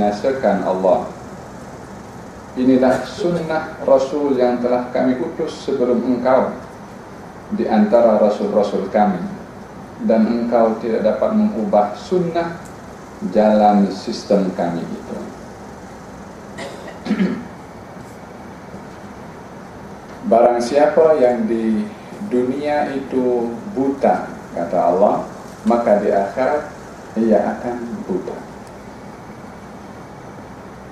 membinasakan Allah. Inilah sunnah Rasul yang telah kami utus sebelum engkau Di antara Rasul-Rasul kami. Dan engkau tidak dapat mengubah sunnah Jalan sistem kami itu. Barang siapa yang di dunia itu buta Kata Allah Maka di akhirat ia akan buta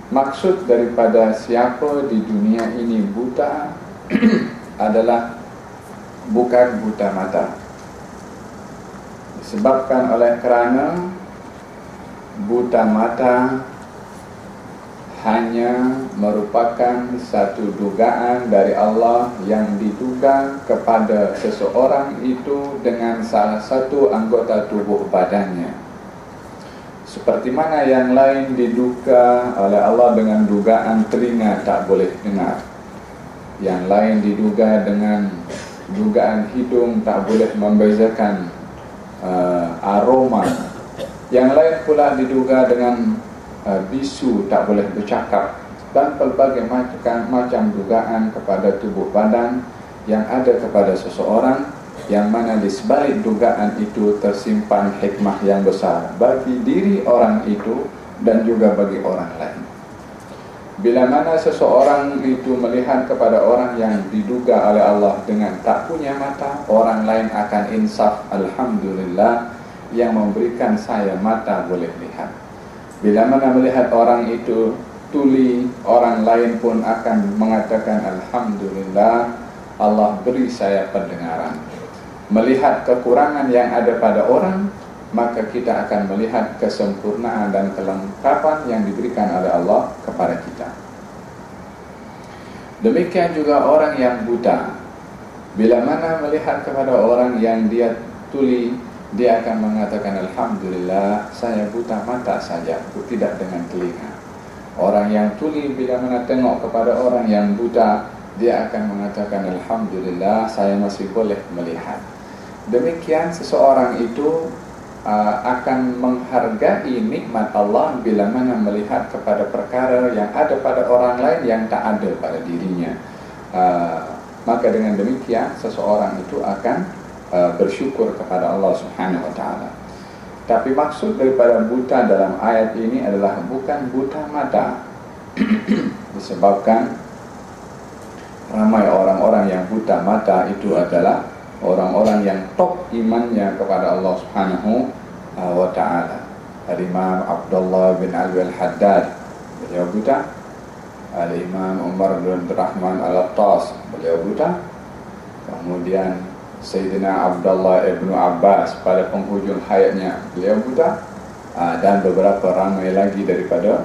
Maksud daripada siapa di dunia ini buta adalah bukan buta mata. Disebabkan oleh kerana buta mata hanya merupakan satu dugaan dari Allah yang diduga kepada seseorang itu dengan salah satu anggota tubuh badannya. Seperti mana yang lain diduga oleh Allah dengan dugaan telinga tak boleh dengar? Yang lain diduga dengan dugaan hidung tak boleh membezakan uh, aroma. Yang lain pula diduga dengan uh, bisu tak boleh bercakap Dan pelbagai macam, macam dugaan kepada tubuh badan yang ada kepada seseorang yang mana di sebalik dugaan itu tersimpan hikmah yang besar bagi diri orang itu dan juga bagi orang lain. Bila mana seseorang itu melihat kepada orang yang diduga oleh Allah dengan tak punya mata, orang lain akan insaf Alhamdulillah yang memberikan saya mata boleh lihat. Bila mana melihat orang itu tuli, orang lain pun akan mengatakan Alhamdulillah Allah beri saya pendengaran melihat kekurangan yang ada pada orang maka kita akan melihat kesempurnaan dan kelengkapan yang diberikan oleh Allah kepada kita. Demikian juga orang yang buta. Bila mana melihat kepada orang yang dia tuli dia akan mengatakan Alhamdulillah saya buta mata saja tidak dengan telinga. Orang yang tuli bila mana tengok kepada orang yang buta dia akan mengatakan Alhamdulillah saya masih boleh melihat Demikian seseorang itu uh, akan menghargai nikmat Allah bila mana melihat kepada perkara yang ada pada orang lain yang tak ada pada dirinya. Uh, maka dengan demikian seseorang itu akan uh, bersyukur kepada Allah Subhanahu Wa Taala. Tapi maksud daripada buta dalam ayat ini adalah bukan buta mata. Disebabkan ramai orang-orang yang buta mata itu adalah orang-orang yang top imannya kepada Allah Subhanahu uh, wa taala. Al-Imam Abdullah bin Ali Al-Haddad beliau buta. Al-Imam Umar bin Rahman Al-Attas beliau buta. Kemudian Sayyidina Abdullah ibnu Abbas pada penghujung hayatnya beliau buta. Uh, dan beberapa ramai lagi daripada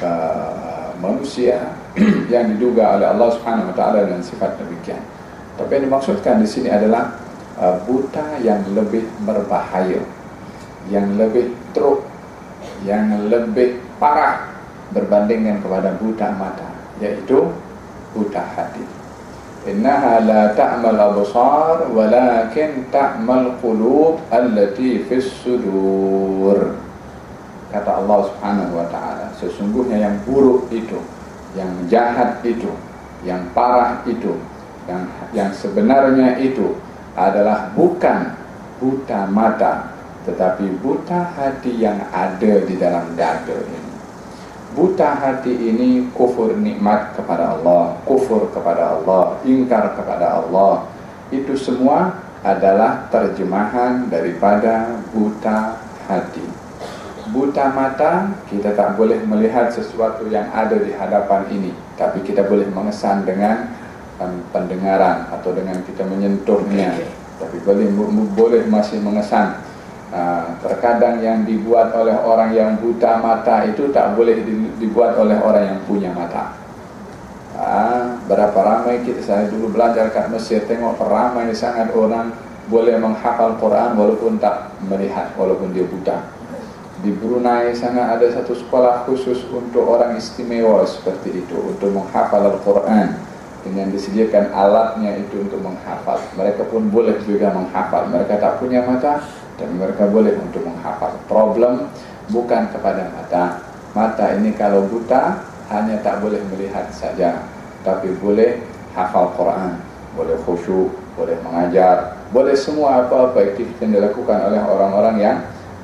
uh, manusia yang diduga oleh Allah Subhanahu wa taala dengan sifat demikian. Tapi yang dimaksudkan di sini adalah uh, buta yang lebih berbahaya, yang lebih teruk, yang lebih parah berbandingkan kepada buta mata, yaitu buta hati. Innaha la ta'mal absar walakin ta'mal qulub allati fis sudur. Kata Allah Subhanahu wa taala, sesungguhnya yang buruk itu, yang jahat itu, yang parah itu yang yang sebenarnya itu adalah bukan buta mata tetapi buta hati yang ada di dalam dada ini. Buta hati ini kufur nikmat kepada Allah kufur kepada Allah ingkar kepada Allah. Itu semua adalah terjemahan daripada buta hati. Buta mata kita tak boleh melihat sesuatu yang ada di hadapan ini tapi kita boleh mengesan dengan pendengaran atau dengan kita menyentuhnya. Tapi boleh boleh masih mengesan. Uh, terkadang yang dibuat oleh orang yang buta mata itu tak boleh dibuat oleh orang yang punya mata. Uh, berapa ramai kita saya dulu belajar kat Mesir tengok ramai sangat orang boleh menghafal Quran walaupun tak melihat walaupun dia buta. Di Brunei sana ada satu sekolah khusus untuk orang istimewa seperti itu untuk menghafal Al-Quran dengan disediakan alatnya itu untuk menghafal. Mereka pun boleh juga menghafal. Mereka tak punya mata, tapi mereka boleh untuk menghafal. Problem bukan kepada mata, mata ini kalau buta hanya tak boleh melihat saja tapi boleh hafal Quran boleh khusyuk boleh mengajar boleh semua apa-apa aktiviti yang dilakukan oleh orang-orang yang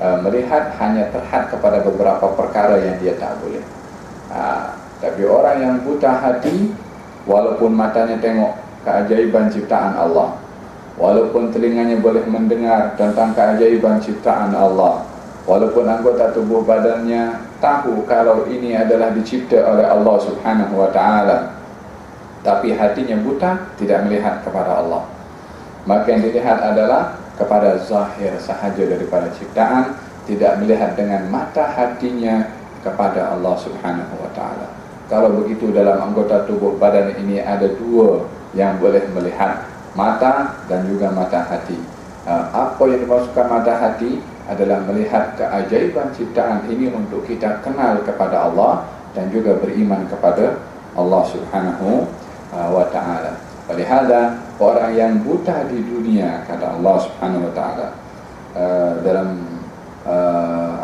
uh, melihat hanya terhad kepada beberapa perkara yang dia tak boleh uh, tapi orang yang buta hati walaupun matanya tengok keajaiban ciptaan Allah. Walaupun telinganya boleh mendengar tentang keajaiban ciptaan Allah. Walaupun anggota tubuh badannya tahu kalau ini adalah dicipta oleh Allah Subhanahu wa taala. Tapi hatinya buta tidak melihat kepada Allah. Maka yang dilihat adalah kepada zahir sahaja daripada ciptaan tidak melihat dengan mata hatinya kepada Allah Subhanahu wa taala kalau begitu dalam anggota tubuh badan ini ada dua yang boleh melihat mata dan juga mata hati. Uh, apa yang dimaksudkan mata hati? Adalah melihat keajaiban ciptaan ini untuk kita kenal kepada Allah dan juga beriman kepada Allah Subhanahu uh, wa taala. Olehada orang yang buta di dunia kata Allah Subhanahu wa taala. Uh, dalam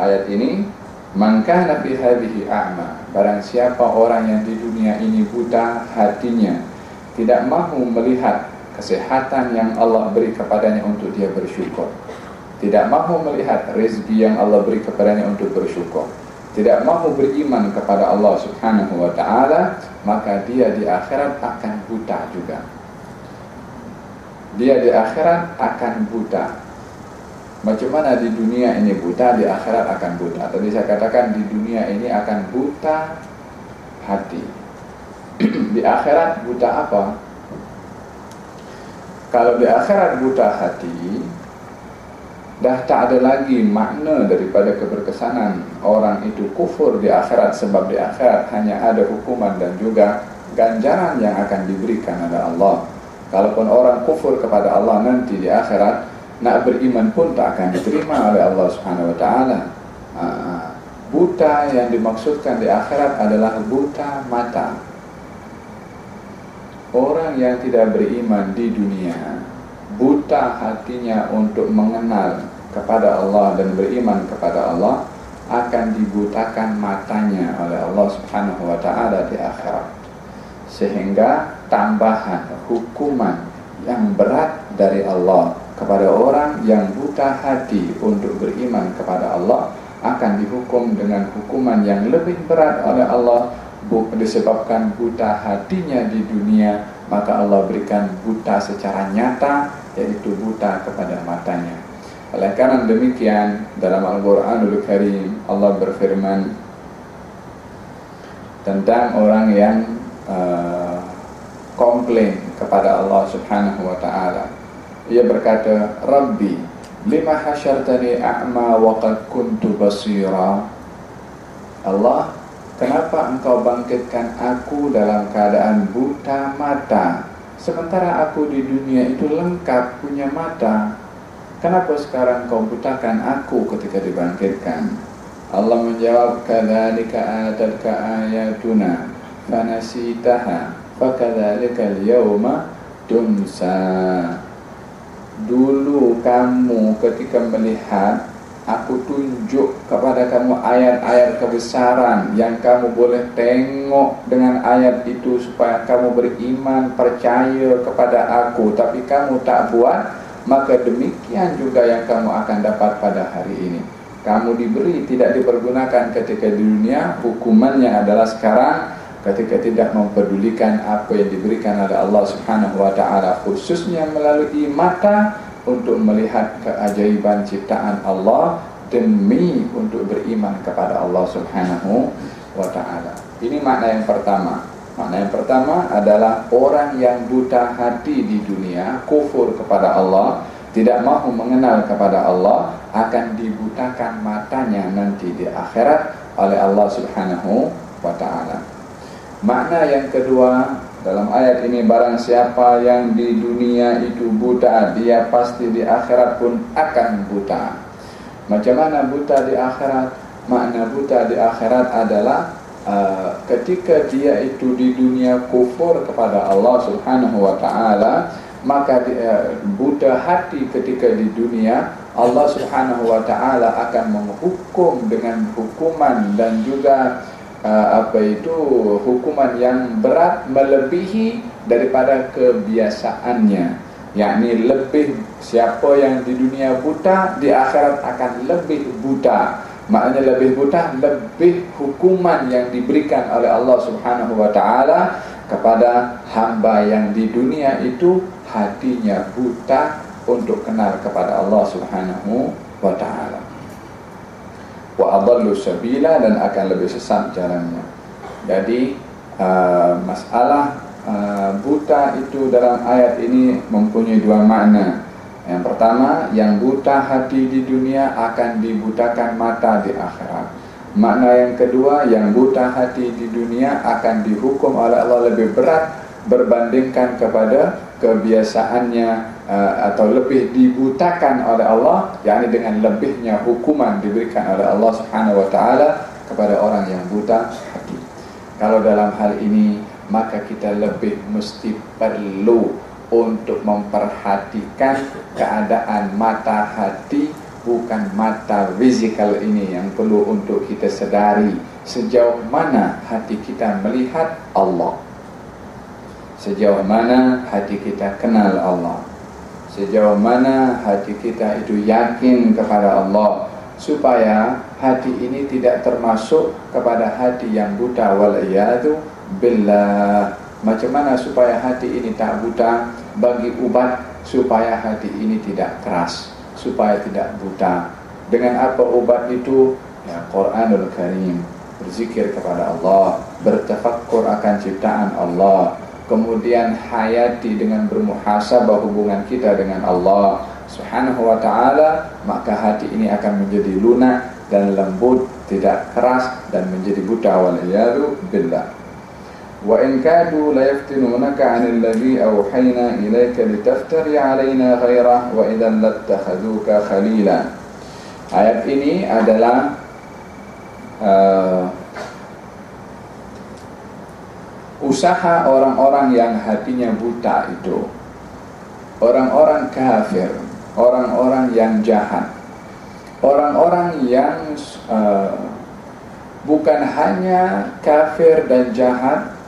ayat ini man kana fi hadhihi a'ma barang siapa orang yang di dunia ini buta hatinya tidak mahu melihat kesehatan yang Allah beri kepadanya untuk dia bersyukur. Tidak mahu melihat rezeki yang Allah beri kepadanya untuk bersyukur. Tidak mahu beriman kepada Allah Subhanahu wa taala maka dia di akhirat akan buta juga. Dia di akhirat akan buta macam mana di dunia ini buta di akhirat akan buta? Tadi saya katakan di dunia ini akan buta hati. Di akhirat buta apa? Kalau di akhirat buta hati dah tak ada lagi makna daripada keberkesanan orang itu kufur di akhirat sebab di akhirat hanya ada hukuman dan juga ganjaran yang akan diberikan oleh Allah. Kalaupun orang kufur kepada Allah nanti di akhirat nak beriman pun tak akan diterima oleh Allah Subhanahu wa taala. Ha, buta yang dimaksudkan di akhirat adalah buta mata. Orang yang tidak beriman di dunia buta hatinya untuk mengenal kepada Allah dan beriman kepada Allah akan dibutakan matanya oleh Allah Subhanahu wa taala di akhirat sehingga tambahan hukuman yang berat dari Allah kepada orang yang buta hati untuk beriman kepada Allah akan dihukum dengan hukuman yang lebih berat oleh Allah disebabkan buta hatinya di dunia maka Allah berikan buta secara nyata yaitu buta kepada matanya oleh karena demikian dalam Al-Quranul Karim Allah berfirman tentang orang yang uh, komplain kepada Allah Subhanahu wa taala. Ia berkata, "Rabbi, lima hasyartani a'ma wa qad kuntu basira?" Allah, kenapa engkau bangkitkan aku dalam keadaan buta mata sementara aku di dunia itu lengkap punya mata? Kenapa sekarang kau butakan aku ketika dibangkitkan? Allah menjawab, "Kadzalika atatka ayatuna fanasitaha, fakadzalika al-yawma tunsa." Dulu kamu ketika melihat aku tunjuk kepada kamu ayat-ayat kebesaran yang kamu boleh tengok dengan ayat itu supaya kamu beriman, percaya kepada aku, tapi kamu tak buat maka demikian juga yang kamu akan dapat pada hari ini. Kamu diberi tidak dipergunakan ketika di dunia, hukumannya adalah sekarang ketika tidak mempedulikan apa yang diberikan oleh Allah Subhanahu wa taala khususnya melalui mata untuk melihat keajaiban ciptaan Allah demi untuk beriman kepada Allah Subhanahu wa taala. Ini makna yang pertama. Makna yang pertama adalah orang yang buta hati di dunia, kufur kepada Allah, tidak mahu mengenal kepada Allah, akan dibutakan matanya nanti di akhirat oleh Allah Subhanahu wa taala. Makna yang kedua dalam ayat ini barang siapa yang di dunia itu buta, dia pasti di akhirat pun akan buta. Macam mana buta di akhirat? Makna buta di akhirat adalah Uh, ketika dia itu di dunia kufur kepada Allah Subhanahu wa taala maka dia buta hati ketika di dunia Allah Subhanahu wa taala akan menghukum dengan hukuman dan juga uh, apa itu hukuman yang berat melebihi daripada kebiasaannya yakni lebih siapa yang di dunia buta di akhirat akan lebih buta maknanya lebih buta lebih hukuman yang diberikan oleh Allah Subhanahu wa taala kepada hamba yang di dunia itu hatinya buta untuk kenal kepada Allah Subhanahu wa taala. Wa adallu sabila dan akan lebih sesat jalannya. Jadi uh, masalah uh, buta itu dalam ayat ini mempunyai dua makna. Yang pertama, yang buta hati di dunia akan dibutakan mata di akhirat. Makna yang kedua, yang buta hati di dunia akan dihukum oleh Allah lebih berat berbandingkan kepada kebiasaannya uh, atau lebih dibutakan oleh Allah yakni dengan lebihnya hukuman diberikan oleh Allah Subhanahu wa taala kepada orang yang buta hati. Kalau dalam hal ini maka kita lebih mesti perlu untuk memperhatikan keadaan mata hati bukan mata fizikal ini yang perlu untuk kita sedari sejauh mana hati kita melihat Allah. Sejauh mana hati kita kenal Allah sejauh mana hati kita itu yakin kepada Allah supaya hati ini tidak termasuk kepada hati yang buta wal iyadu billah. Macam mana supaya hati ini tak buta? Bagi ubat supaya hati ini tidak keras supaya tidak buta. Dengan apa ubat itu? Ya Quranul Karim berzikir kepada Allah bertafakkur akan ciptaan Allah kemudian hayati dengan bermuhasabah hubungan kita dengan Allah Subhanahu wa taala maka hati ini akan menjadi lunak dan lembut tidak keras dan menjadi buta. Wal iyadu billah. Wa in kadu la yaftinunaka 'anil ladhi awhayna ilayka litaftari 'alaina ghayrah wa idan lattakhaduka khalila. Ayat ini adalah uh, usaha orang-orang yang hatinya buta itu. Orang-orang kafir orang-orang yang jahat. Orang-orang yang uh, bukan hanya kafir dan jahat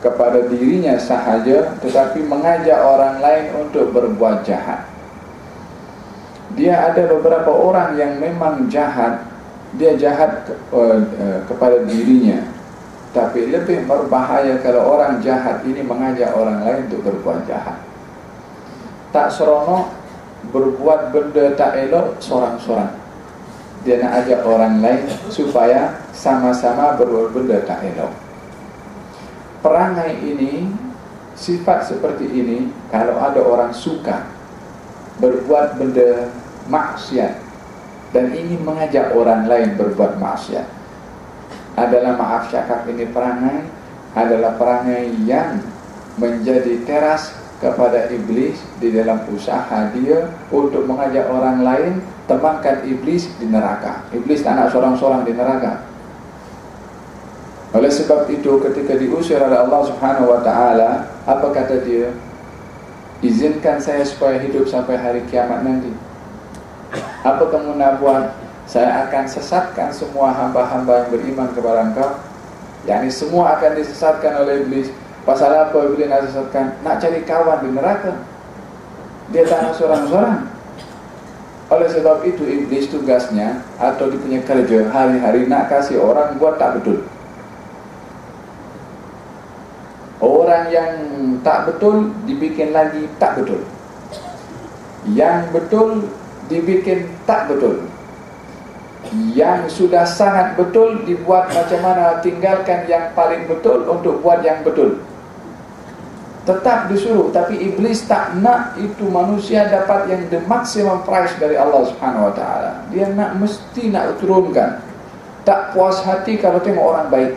kepada dirinya sahaja tetapi mengajak orang lain untuk berbuat jahat. Dia ada beberapa orang yang memang jahat. Dia jahat uh, uh, kepada dirinya tapi lebih berbahaya kalau orang jahat ini mengajak orang lain untuk berbuat jahat. Tak seronok berbuat benda tak elok seorang-seorang. Dia nak ajak orang lain supaya sama-sama berbuat benda tak elok. Perangai ini, sifat seperti ini, kalau ada orang suka berbuat benda maksiat dan ingin mengajak orang lain berbuat maksiat, adalah maaf cakap ini perangai adalah perangai yang menjadi teras kepada iblis di dalam usaha dia untuk mengajak orang lain temankan iblis di neraka. Iblis tak nak seorang-seorang di neraka. Oleh sebab itu ketika diusir oleh Allah Subhanahu wa taala, apa kata dia? Izinkan saya supaya hidup sampai hari kiamat nanti. Apa kamu nak buat? Saya akan sesatkan semua hamba-hamba yang beriman kepada engkau. Yang ini semua akan disesatkan oleh iblis. Pasal apa iblis nak sesatkan? Nak cari kawan di neraka. Dia tak nak seorang-seorang. Oleh sebab itu iblis tugasnya atau dia punya kerja hari-hari nak kasih orang buat tak betul. Orang yang tak betul dibikin lagi tak betul. Yang betul dibikin tak betul yang sudah sangat betul dibuat macam mana tinggalkan yang paling betul untuk buat yang betul. Tetap disuruh tapi iblis tak nak itu manusia dapat yang the maximum price dari Allah Subhanahu wa taala. Dia nak mesti nak turunkan. Tak puas hati kalau tengok orang baik.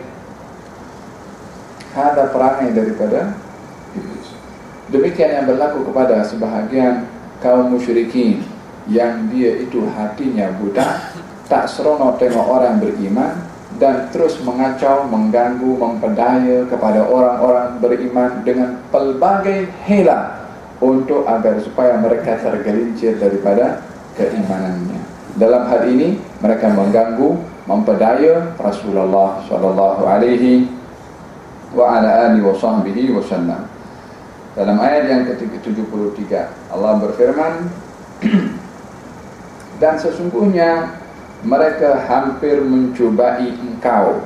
Ada perangai daripada iblis. Demikian yang berlaku kepada sebahagian kaum musyrikin yang dia itu hatinya buta tak seronok tengok orang beriman dan terus mengacau, mengganggu, mempedaya kepada orang-orang beriman dengan pelbagai hela untuk agar supaya mereka tergelincir daripada keimanannya. Dalam hal ini mereka mengganggu, mempedaya Rasulullah sallallahu alaihi wa ala alihi wa wasallam. Dalam ayat yang ke-73 Allah berfirman dan sesungguhnya mereka hampir mencubai engkau.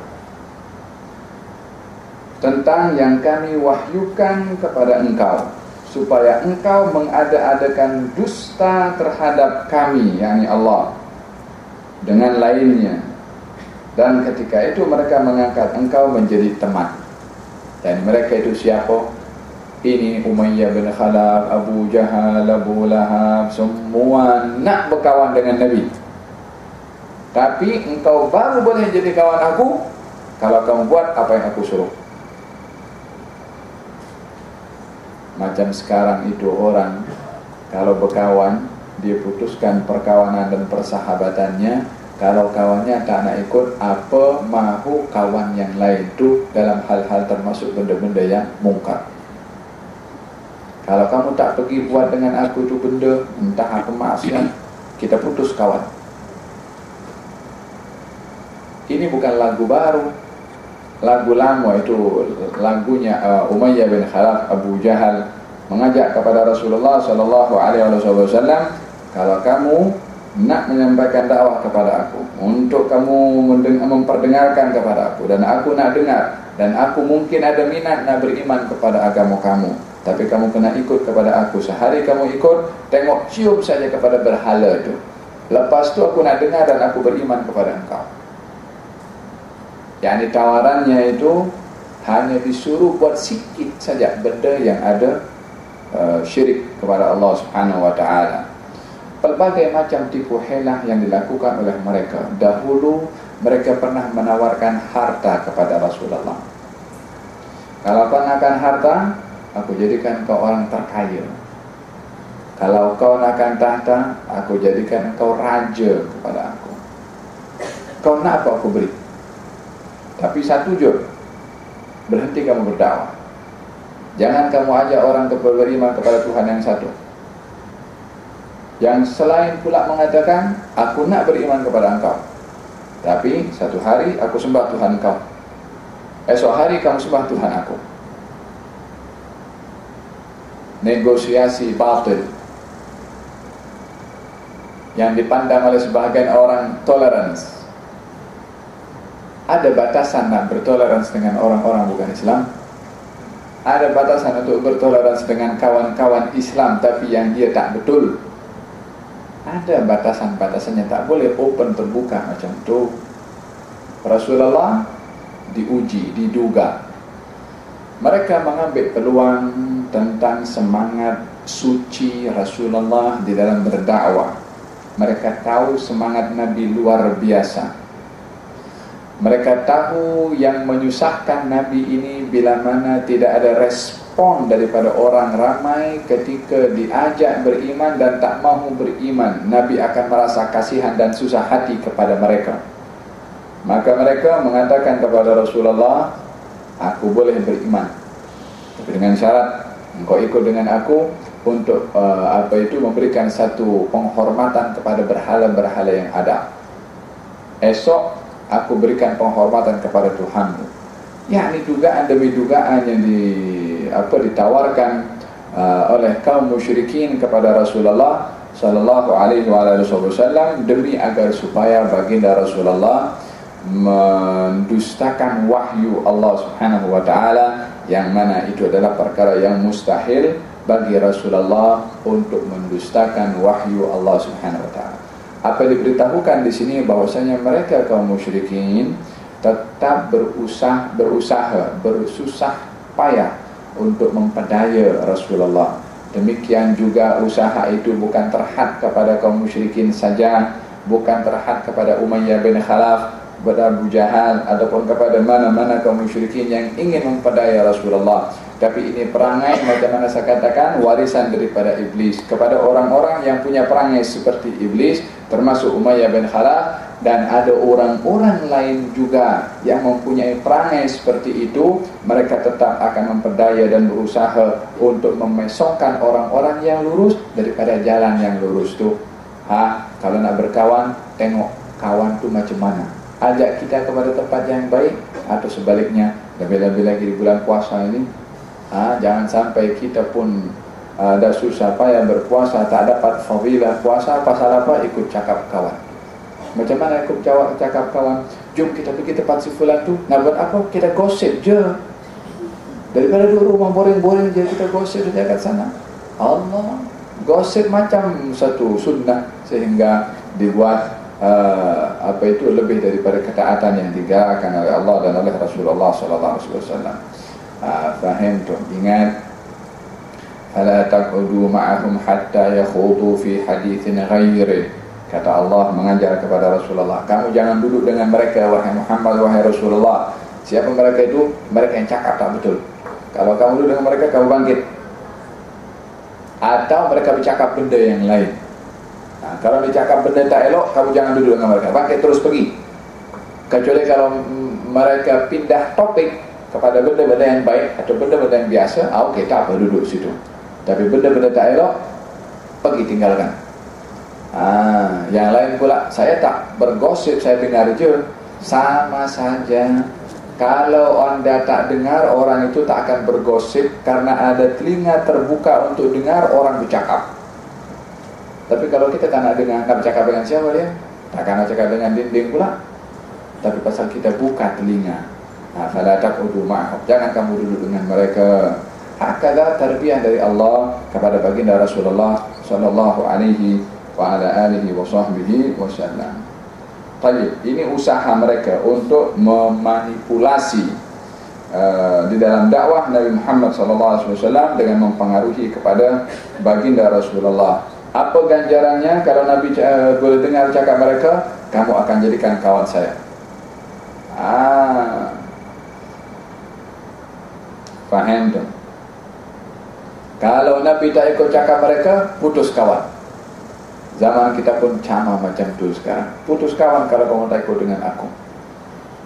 Tentang yang kami wahyukan kepada engkau supaya engkau mengada-adakan dusta terhadap kami yakni Allah dengan lainnya. Dan ketika itu mereka mengangkat engkau menjadi teman. Dan mereka itu siapa? Ini Umayyah bin Khalaf Abu Jahal Abu Lahab semua nak berkawan dengan Nabi tapi engkau baru boleh jadi kawan aku kalau kamu buat apa yang aku suruh. Macam sekarang itu orang kalau berkawan dia putuskan perkawanan dan persahabatannya. Kalau kawannya tak nak ikut apa mahu kawan yang lain? Itu dalam hal-hal termasuk benda-benda yang mungkar. Kalau kamu tak pergi buat dengan aku itu benda entah apa maksiat kita putus kawan ini bukan lagu baru. Lagu lama itu lagunya uh, Umayyah bin Khalaf Abu Jahal mengajak kepada Rasulullah sallallahu alaihi wasallam kalau kamu nak menyampaikan dakwah kepada aku untuk kamu memperdengarkan kepada aku dan aku nak dengar dan aku mungkin ada minat nak beriman kepada agama kamu tapi kamu kena ikut kepada aku sehari kamu ikut tengok cium saja kepada berhala itu. Lepas tu aku nak dengar dan aku beriman kepada engkau yang tawarannya itu hanya disuruh buat sikit saja benda yang ada uh, syirik kepada Allah Subhanahu wa taala. Pelbagai macam tipu helah yang dilakukan oleh mereka. Dahulu mereka pernah menawarkan harta kepada Rasulullah. Kalau kau nakkan harta, aku jadikan kau orang terkaya. Kalau kau nakkan tahta, aku jadikan kau raja kepada aku. Kau nak apa aku beri? Tapi satu je Berhenti kamu berdakwah. Jangan kamu ajak orang ke beriman kepada Tuhan yang satu. Yang selain pula mengatakan Aku nak beriman kepada engkau. Tapi satu hari aku sembah Tuhan engkau. Esok hari kamu sembah Tuhan aku. Negosiasi batil. Yang dipandang oleh sebahagian orang tolerance ada batasan nak bertoleransi dengan orang-orang bukan Islam. Ada batasan untuk bertoleransi dengan kawan-kawan Islam tapi yang dia tak betul. Ada batasan-batasannya tak boleh open terbuka macam tu. Rasulullah diuji, diduga. Mereka mengambil peluang tentang semangat suci Rasulullah di dalam berdakwah. Mereka tahu semangat Nabi luar biasa mereka tahu yang menyusahkan Nabi ini bila mana tidak ada respon daripada orang ramai ketika diajak beriman dan tak mahu beriman. Nabi akan merasa kasihan dan susah hati kepada mereka. Maka mereka mengatakan kepada Rasulullah, aku boleh beriman. Tapi dengan syarat, engkau ikut dengan aku untuk uh, apa itu memberikan satu penghormatan kepada berhala-berhala yang ada. Esok aku berikan penghormatan kepada Tuhanmu. Ya, ini dugaan demi dugaan yang di apa ditawarkan uh, oleh kaum musyrikin kepada Rasulullah sallallahu alaihi wasallam demi agar supaya baginda Rasulullah mendustakan wahyu Allah Subhanahu wa taala yang mana itu adalah perkara yang mustahil bagi Rasulullah untuk mendustakan wahyu Allah Subhanahu wa taala apa diberitahukan di sini bahwasanya mereka kaum musyrikin tetap berusaha berusaha bersusah payah untuk mempedaya Rasulullah. Demikian juga usaha itu bukan terhad kepada kaum musyrikin saja bukan terhad kepada Umayyah bin Khalaf kepada Abu Jahal ataupun kepada mana-mana kaum musyrikin yang ingin mempedaya Rasulullah. Tapi ini perangai macam mana saya katakan warisan daripada iblis. Kepada orang-orang yang punya perangai seperti iblis termasuk Umayyah bin Khalaf dan ada orang-orang lain juga yang mempunyai perangai seperti itu mereka tetap akan memperdaya dan berusaha untuk memesongkan orang-orang yang lurus daripada jalan yang lurus itu Ha, kalau nak berkawan, tengok kawan tu macam mana. Ajak kita kepada tempat yang baik atau sebaliknya, lebih-lebih lagi di bulan puasa ini, ha, jangan sampai kita pun ada uh, susah payah berpuasa tak dapat fadilah puasa pasal apa ikut cakap kawan. Macam mana ikut jawab cakap kawan? Jom kita pergi tempat si fulan tu. Nak buat apa? Kita gosip je. Daripada dulu rumah boring-boring je kita gosip je kat sana. Allah gosip macam satu sunnah sehingga dibuat uh, apa itu lebih daripada ketaatan yang digalakkan oleh Allah dan oleh Rasulullah sallallahu alaihi wasallam. Ah, faham tu ingat fala taqudu ma'ahum hatta yakhudu fi hadithin ghairi kata Allah mengajar kepada Rasulullah kamu jangan duduk dengan mereka wahai Muhammad wahai Rasulullah. Siapa mereka itu? Mereka yang cakap tak betul. Kalau kamu duduk dengan mereka kamu bangkit. Atau mereka bercakap benda yang lain. Nah, kalau bercakap benda tak elok kamu jangan duduk dengan mereka. Bangkit terus pergi. Kecuali kalau mereka pindah topik kepada benda-benda yang baik atau benda-benda yang biasa, ah, okey tak apa duduk situ. Tapi benda-benda tak elok, pergi tinggalkan. Ah, yang lain pula, saya tak bergosip, saya dengar je. Sama saja. Kalau anda tak dengar, orang itu tak akan bergosip karena ada telinga terbuka untuk dengar orang bercakap. Tapi kalau kita tak nak dengar, nak bercakap dengan siapa dia? Takkan nak cakap dengan dinding pula. Tapi pasal kita buka telinga, Ha, fala taqudu ma'hum. Jangan kamu duduk dengan mereka. Hakala tarbiyah dari Allah kepada baginda Rasulullah sallallahu alaihi wa ala alihi wa sahbihi wasallam. Baik, ini usaha mereka untuk memanipulasi uh, di dalam dakwah Nabi Muhammad sallallahu alaihi wasallam dengan mempengaruhi kepada baginda Rasulullah. Apa ganjarannya kalau Nabi uh, boleh dengar cakap mereka, kamu akan jadikan kawan saya. Ah, Faham tu? Kalau Nabi tak ikut cakap mereka, putus kawan. Zaman kita pun sama macam tu sekarang. Putus kawan kalau kamu tak ikut dengan aku.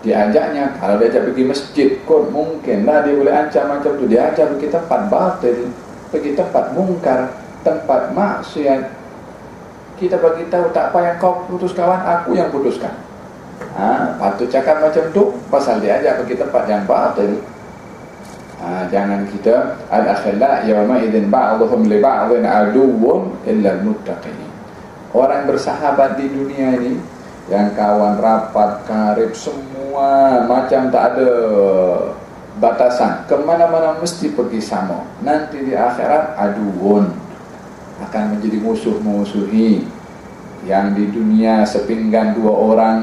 Diajaknya, kalau dia ajak pergi masjid, kot mungkinlah dia boleh ancam macam tu. Dia ajak pergi tempat batil, pergi tempat mungkar, tempat maksiat. Kita bagi tahu tak payah kau putus kawan, aku yang putuskan. Ha, patut cakap macam tu, pasal dia ajak pergi tempat yang batil ha, jangan kita al-akhilla yawma idzin ba'dhum li ba'dhin aduwwun illa al-muttaqin. Orang bersahabat di dunia ini yang kawan rapat karib semua macam tak ada batasan. Kemana-mana mesti pergi sama. Nanti di akhirat aduun akan menjadi musuh-musuhi. Yang di dunia sepinggan dua orang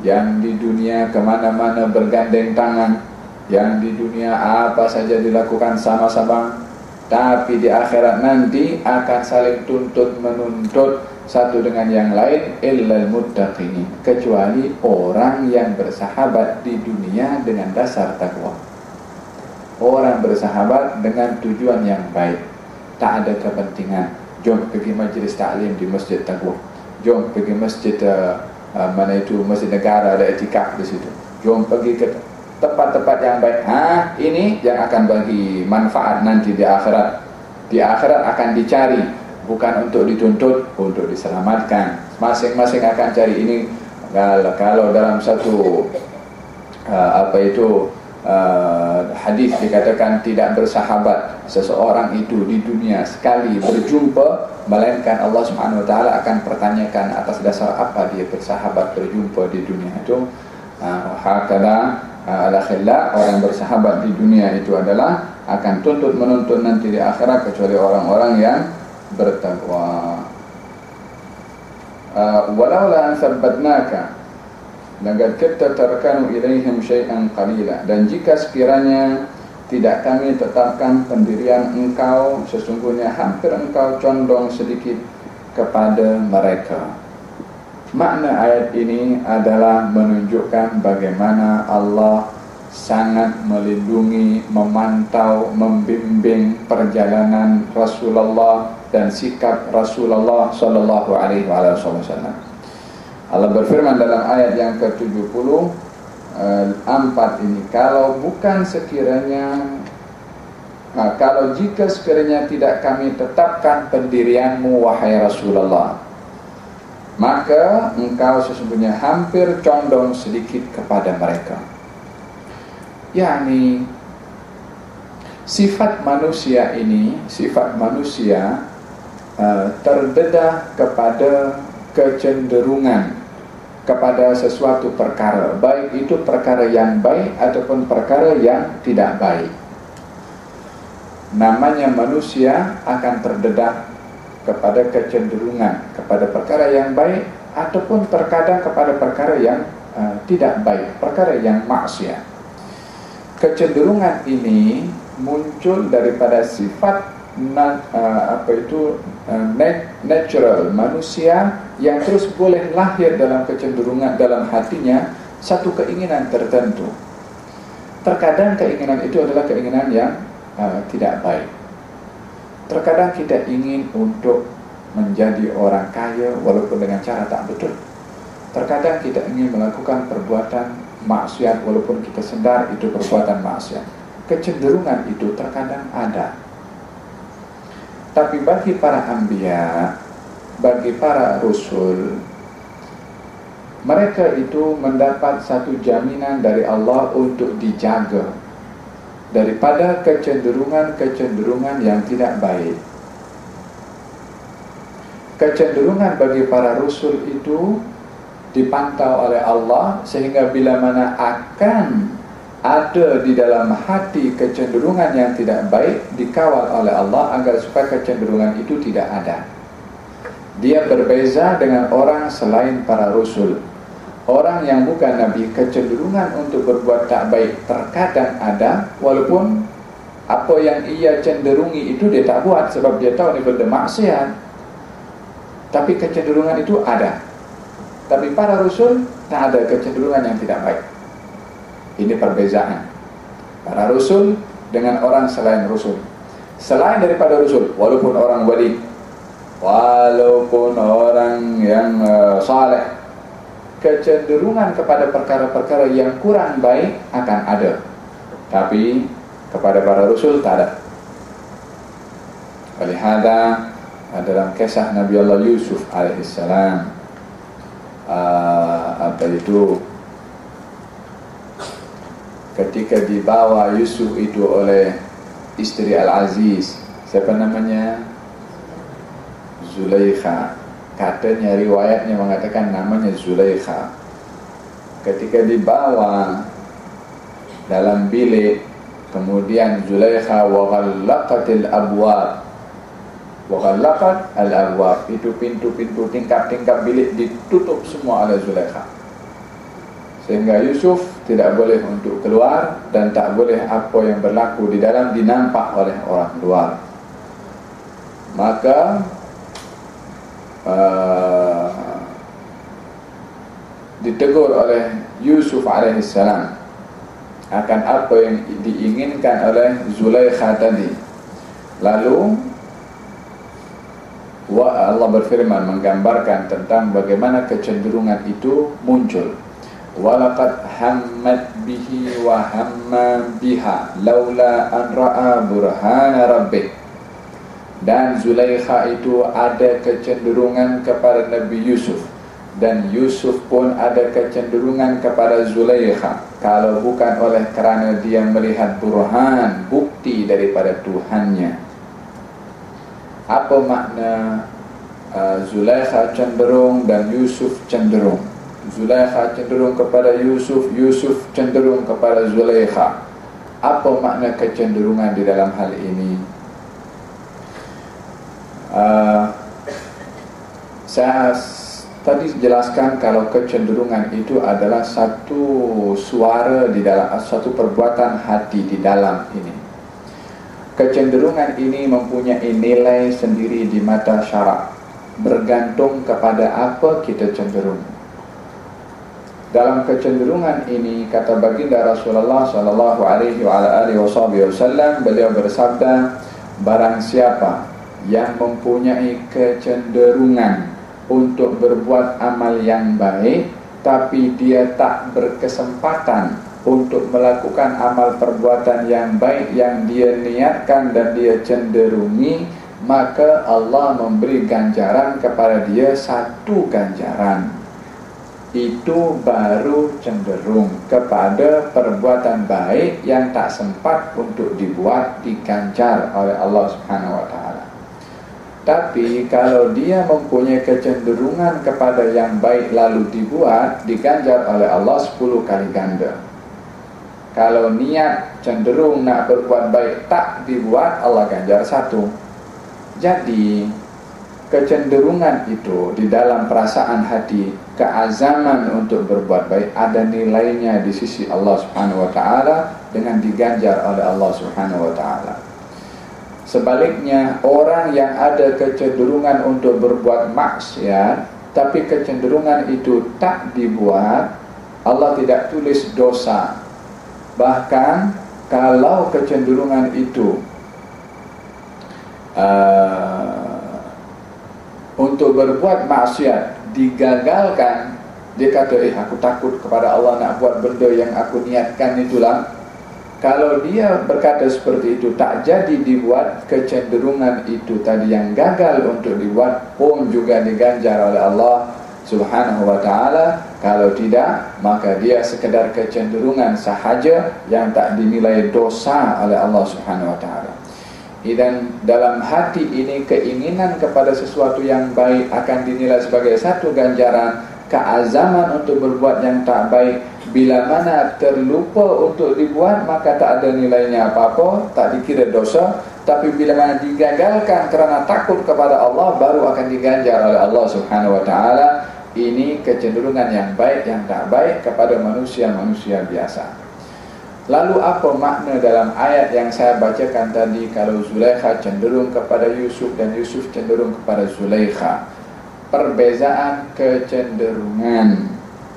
yang di dunia kemana-mana bergandeng tangan yang di dunia apa saja dilakukan sama-sama tapi di akhirat nanti akan saling tuntut menuntut satu dengan yang lain illal muttaqin kecuali orang yang bersahabat di dunia dengan dasar takwa. Orang bersahabat dengan tujuan yang baik. Tak ada kepentingan. Jom pergi majlis taklim di masjid takwa jom pergi masjid uh, mana itu masjid negara ada etikaf di situ. Jom pergi ke tempat-tempat yang baik. Ha, ini yang akan bagi manfaat nanti di akhirat. Di akhirat akan dicari, bukan untuk dituntut, untuk diselamatkan. Masing-masing akan cari ini. Kalau, kalau dalam satu uh, apa itu uh, hadis dikatakan tidak bersahabat seseorang itu di dunia sekali berjumpa melainkan Allah Subhanahu Wa Taala akan pertanyakan atas dasar apa dia bersahabat berjumpa di dunia itu. Uh, hakala Ah, al-akhilla orang bersahabat di dunia itu adalah akan tuntut menuntut nanti di akhirat kecuali orang-orang yang bertakwa. Uh, walau la sabbatnaka laqad kitta tarkanu ilaihim syai'an qalila dan jika sekiranya tidak kami tetapkan pendirian engkau sesungguhnya hampir engkau condong sedikit kepada mereka Makna ayat ini adalah menunjukkan bagaimana Allah sangat melindungi, memantau, membimbing perjalanan Rasulullah dan sikap Rasulullah sallallahu alaihi wasallam. Allah berfirman dalam ayat yang ke-70 eh, empat ini kalau bukan sekiranya nah, kalau jika sekiranya tidak kami tetapkan pendirianmu wahai Rasulullah maka engkau sesungguhnya hampir condong sedikit kepada mereka. Yakni sifat manusia ini sifat manusia uh, terdedah kepada kecenderungan kepada sesuatu perkara baik itu perkara yang baik ataupun perkara yang tidak baik. Namanya manusia akan terdedah kepada kecenderungan kepada perkara yang baik ataupun terkadang kepada perkara yang uh, tidak baik perkara yang maksiat kecenderungan ini muncul daripada sifat na, uh, apa itu uh, natural manusia yang terus boleh lahir dalam kecenderungan dalam hatinya satu keinginan tertentu. Terkadang keinginan itu adalah keinginan yang uh, tidak baik. Terkadang kita ingin untuk menjadi orang kaya walaupun dengan cara tak betul. Terkadang kita ingin melakukan perbuatan maksiat walaupun kita sedar itu perbuatan maksiat. Kecenderungan itu terkadang ada. Tapi bagi para anbiya, bagi para rasul, mereka itu mendapat satu jaminan dari Allah untuk dijaga daripada kecenderungan-kecenderungan yang tidak baik. Kecenderungan bagi para rasul itu dipantau oleh Allah sehingga bila mana akan ada di dalam hati kecenderungan yang tidak baik dikawal oleh Allah agar supaya kecenderungan itu tidak ada. Dia berbeza dengan orang selain para rasul. Orang yang bukan nabi kecenderungan untuk berbuat tak baik terkadang ada walaupun apa yang ia cenderungi itu dia tak buat sebab dia tahu ini benda maksiat. Tapi kecenderungan itu ada. Tapi para rasul tak ada kecenderungan yang tidak baik. Ini perbezaan para rasul dengan orang selain rasul. Selain daripada rasul, walaupun orang wali, walaupun orang yang uh, saleh, kecenderungan kepada perkara-perkara yang kurang baik akan ada. Tapi kepada para rasul tak ada. Oleh hada dalam kisah Nabi Allah Yusuf alaihissalam uh, apa itu ketika dibawa Yusuf itu oleh istri Al-Aziz siapa namanya Zulaikha katanya riwayatnya mengatakan namanya Zulaikha. Ketika dibawa dalam bilik kemudian Zulaikha wa ghallaqatil abwab. Wa ghallaqat al abwab itu pintu-pintu tingkap-tingkap bilik ditutup semua oleh Zulaikha. Sehingga Yusuf tidak boleh untuk keluar dan tak boleh apa yang berlaku di dalam dinampak oleh orang luar. Maka uh, ditegur oleh Yusuf alaihissalam akan apa yang diinginkan oleh Zulaikha tadi. Lalu Allah berfirman menggambarkan tentang bagaimana kecenderungan itu muncul. Walaqad hammat bihi wa hamma biha laula an ra'a burhana rabbih dan Zulaikha itu ada kecenderungan kepada Nabi Yusuf dan Yusuf pun ada kecenderungan kepada Zulaikha kalau bukan oleh kerana dia melihat burhan bukti daripada Tuhannya apa makna uh, Zulaikha cenderung dan Yusuf cenderung Zulaikha cenderung kepada Yusuf, Yusuf cenderung kepada Zulaikha. Apa makna kecenderungan di dalam hal ini? Uh, saya tadi jelaskan kalau kecenderungan itu adalah satu suara di dalam satu perbuatan hati di dalam ini. Kecenderungan ini mempunyai nilai sendiri di mata syarak bergantung kepada apa kita cenderung dalam kecenderungan ini kata baginda Rasulullah sallallahu alaihi wasallam beliau bersabda barang siapa yang mempunyai kecenderungan untuk berbuat amal yang baik tapi dia tak berkesempatan untuk melakukan amal perbuatan yang baik yang dia niatkan dan dia cenderungi maka Allah memberi ganjaran kepada dia satu ganjaran. Itu baru cenderung kepada perbuatan baik yang tak sempat untuk dibuat diganjar oleh Allah Subhanahu wa taala tapi kalau dia mempunyai kecenderungan kepada yang baik lalu dibuat diganjar oleh Allah 10 kali ganda kalau niat cenderung nak berbuat baik tak dibuat Allah ganjar satu jadi kecenderungan itu di dalam perasaan hati, keazaman untuk berbuat baik ada nilainya di sisi Allah Subhanahu wa taala dengan diganjar oleh Allah Subhanahu wa taala. Sebaliknya, orang yang ada kecenderungan untuk berbuat maksiat tapi kecenderungan itu tak dibuat, Allah tidak tulis dosa. Bahkan kalau kecenderungan itu uh, untuk berbuat maksiat digagalkan dia kata eh aku takut kepada Allah nak buat benda yang aku niatkan itulah kalau dia berkata seperti itu tak jadi dibuat kecenderungan itu tadi yang gagal untuk dibuat pun juga diganjar oleh Allah Subhanahu wa taala. Kalau tidak maka dia sekedar kecenderungan sahaja yang tak dinilai dosa oleh Allah Subhanahu wa taala. Dan dalam hati ini keinginan kepada sesuatu yang baik akan dinilai sebagai satu ganjaran keazaman untuk berbuat yang tak baik bila mana terlupa untuk dibuat maka tak ada nilainya apa-apa tak dikira dosa tapi bila mana digagalkan kerana takut kepada Allah baru akan diganjar oleh Allah Subhanahu wa taala ini kecenderungan yang baik yang tak baik kepada manusia-manusia biasa Lalu apa makna dalam ayat yang saya bacakan tadi kalau Zulaikha cenderung kepada Yusuf dan Yusuf cenderung kepada Zulaikha? Perbezaan kecenderungan.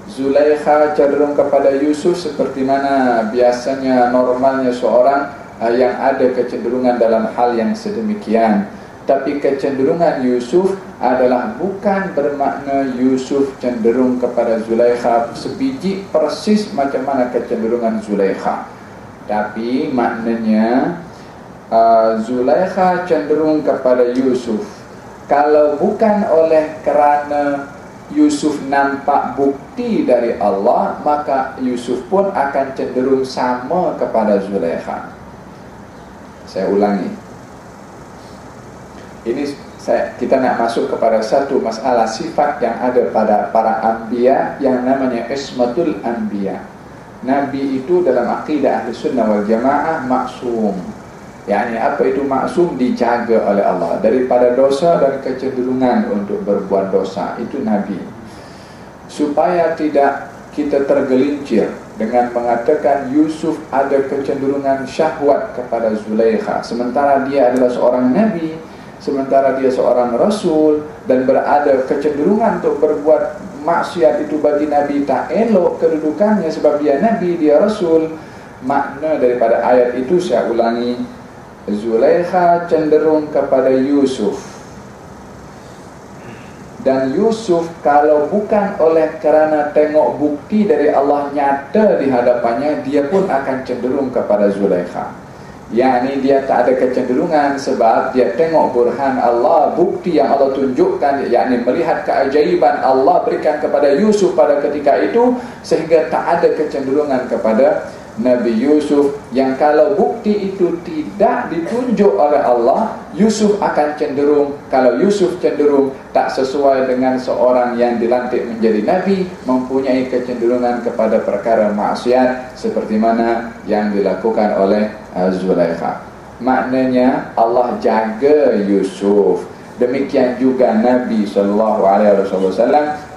Zulaikha cenderung kepada Yusuf seperti mana biasanya normalnya seorang eh, yang ada kecenderungan dalam hal yang sedemikian. Tapi kecenderungan Yusuf adalah bukan bermakna Yusuf cenderung kepada Zulaikha sebiji persis macam mana kecenderungan Zulaikha. Tapi maknanya uh, Zulaikha cenderung kepada Yusuf. Kalau bukan oleh kerana Yusuf nampak bukti dari Allah maka Yusuf pun akan cenderung sama kepada Zulaikha saya ulangi ini saya, kita nak masuk kepada satu masalah sifat yang ada pada para anbiya yang namanya ismatul anbiya. Nabi itu dalam akidah ahli sunnah wal jamaah maksum. Yani apa itu maksum dijaga oleh Allah. Daripada dosa dan kecenderungan untuk berbuat dosa. Itu Nabi. Supaya tidak kita tergelincir dengan mengatakan Yusuf ada kecenderungan syahwat kepada Zulaikha. Sementara dia adalah seorang Nabi sementara dia seorang rasul dan berada kecenderungan untuk berbuat maksiat itu bagi Nabi tak elok kedudukannya sebab dia Nabi, dia rasul. Makna daripada ayat itu saya ulangi Zulaikha cenderung kepada Yusuf. Dan Yusuf kalau bukan oleh kerana tengok bukti dari Allah nyata di hadapannya dia pun akan cenderung kepada Zulaikha. Yang ini dia tak ada kecenderungan sebab dia tengok burhan Allah bukti yang Allah tunjukkan yakni melihat keajaiban Allah berikan kepada Yusuf pada ketika itu sehingga tak ada kecenderungan kepada Nabi Yusuf yang kalau bukti itu tidak ditunjuk oleh Allah Yusuf akan cenderung kalau Yusuf cenderung tak sesuai dengan seorang yang dilantik menjadi Nabi mempunyai kecenderungan kepada perkara maksiat seperti mana yang dilakukan oleh uh, Zulaikha. Maknanya Allah jaga Yusuf. Demikian juga Nabi SAW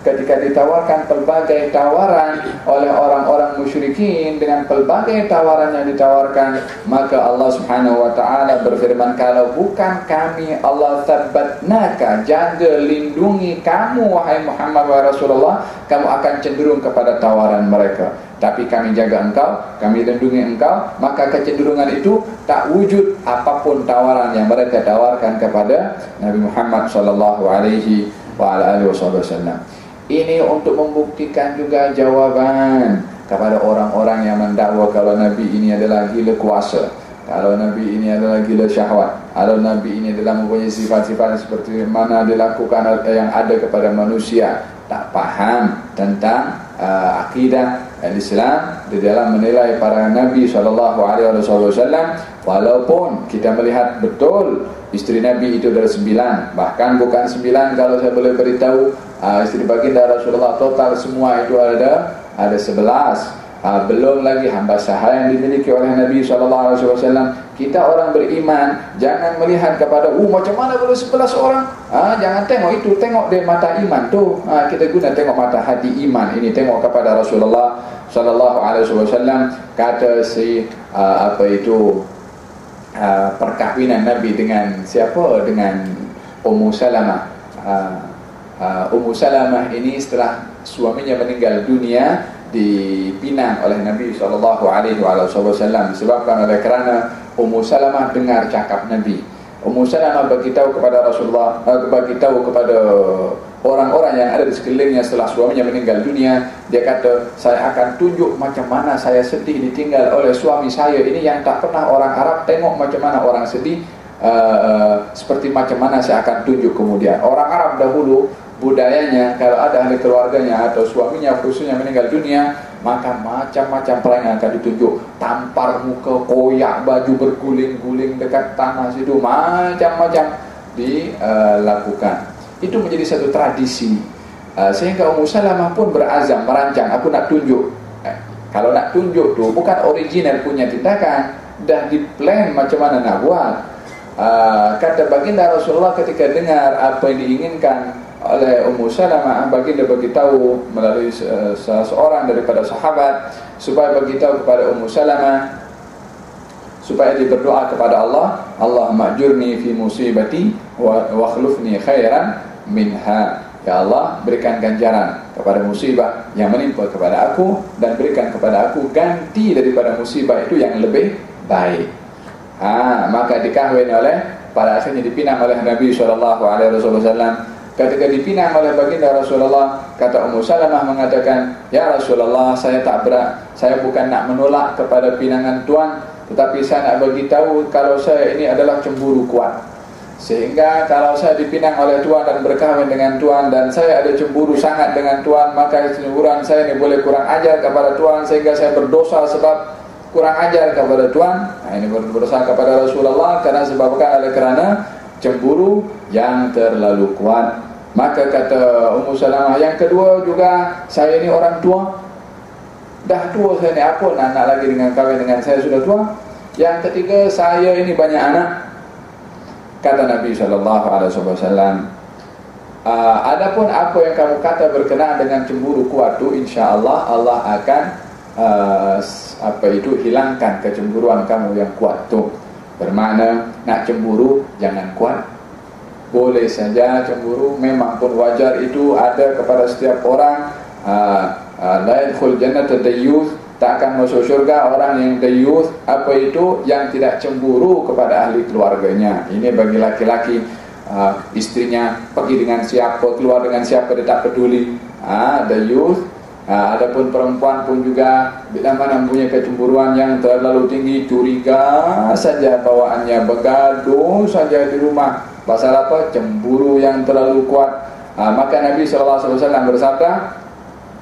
ketika ditawarkan pelbagai tawaran oleh orang-orang musyrikin dengan pelbagai tawaran yang ditawarkan maka Allah Subhanahu wa taala berfirman kalau bukan kami Allah tabbatnaka jaga lindungi kamu wahai Muhammad wa Rasulullah kamu akan cenderung kepada tawaran mereka. Tapi kami jaga engkau kami lindungi engkau maka kecenderungan itu tak wujud apapun tawaran yang mereka tawarkan kepada Nabi Muhammad sallallahu alaihi wa alihi wasallam ini untuk membuktikan juga jawaban kepada orang-orang yang mendakwa kalau Nabi ini adalah gila kuasa. kalau Nabi ini adalah gila syahwat kalau Nabi ini adalah mempunyai sifat-sifat seperti mana dilakukan yang ada kepada manusia tak faham tentang uh, akidah Islam di dalam menilai para Nabi SAW walaupun kita melihat betul isteri Nabi itu dari sembilan bahkan bukan sembilan kalau saya boleh beritahu uh, isteri baginda Rasulullah total semua itu ada ada sebelas uh, belum lagi hamba sahaya yang dimiliki oleh Nabi SAW kita orang beriman jangan melihat kepada uh macam mana boleh sebelas orang? Ha, jangan tengok itu tengok dia mata iman tu. Ha, kita guna tengok mata hati iman ini tengok kepada Rasulullah sallallahu alaihi wasallam. Kata si uh, apa itu uh, perkahwinan Nabi dengan siapa? Dengan Ummu Salamah. Uh, uh, Ummu Salamah ini setelah suaminya meninggal dunia dipinang oleh Nabi sallallahu alaihi wasallam disebabkan oleh kerana Ummu Salamah dengar cakap Nabi. Ummu Salamah beritahu kepada Rasulullah, uh, beritahu kepada orang-orang yang ada di sekelilingnya setelah suaminya meninggal dunia, dia kata, "Saya akan tunjuk macam mana saya sedih ditinggal oleh suami saya ini yang tak pernah orang Arab tengok macam mana orang sedih." Uh, uh, seperti macam mana saya akan tunjuk kemudian orang Arab dahulu budayanya kalau ada ahli keluarganya atau suaminya khususnya meninggal dunia maka macam-macam pelayanan akan ditunjuk. Tampar muka koyak baju berguling-guling dekat tanah situ macam-macam dilakukan. Itu menjadi satu tradisi. Uh, sehingga Ummu Salamah pun berazam merancang aku nak tunjuk. Eh, kalau nak tunjuk tu bukan original punya tindakan dah di plan macam mana nak buat. Uh, kata baginda Rasulullah ketika dengar apa yang diinginkan oleh Ummu Salamah baginda beritahu melalui seseorang daripada sahabat supaya beritahu kepada Ummu Salamah supaya dia berdoa kepada Allah Allah ma'jurni fi musibati wa khlufni khairan minha. Ya Allah berikan ganjaran kepada musibah yang menimpa kepada aku dan berikan kepada aku ganti daripada musibah itu yang lebih baik. Ha maka dikahwin oleh pada akhirnya dipinang oleh Nabi sallallahu alaihi wasallam Ketika dipinang oleh baginda Rasulullah, kata Ummu Salamah mengatakan, "Ya Rasulullah, saya tak berat, saya bukan nak menolak kepada pinangan tuan, tetapi saya nak bagi tahu kalau saya ini adalah cemburu kuat. Sehingga kalau saya dipinang oleh tuan dan berkahwin dengan tuan dan saya ada cemburu sangat dengan tuan, maka cemburuan saya ini boleh kurang ajar kepada tuan sehingga saya berdosa sebab kurang ajar kepada tuan. Nah, ini berdosa kepada Rasulullah karena sebabkan oleh kerana cemburu yang terlalu kuat. Maka kata Ummu Salamah yang kedua juga saya ni orang tua. Dah tua saya ni apa nak, nak lagi dengan kahwin dengan saya sudah tua? Yang ketiga saya ini banyak anak. Kata Nabi SAW uh, adapun apa yang kamu kata berkenaan dengan cemburu kuat tu insyaAllah Allah akan uh, apa itu hilangkan kecemburuan kamu yang kuat tu Bermakna nak cemburu jangan kuat. Boleh saja cemburu memang pun wajar itu ada kepada setiap orang. La yadkhul jannata dayyuth tak akan masuk syurga orang yang dayyuth apa itu yang tidak cemburu kepada ahli keluarganya. Ini bagi laki-laki uh, istrinya pergi dengan siapa keluar dengan siapa dia tak peduli. Ah uh, dayyuth Ha, adapun perempuan pun juga bila mana mempunyai kecemburuan yang terlalu tinggi curiga saja bawaannya bergaduh saja di rumah. Pasal apa? Cemburu yang terlalu kuat. Ha, maka Nabi wasallam bersabda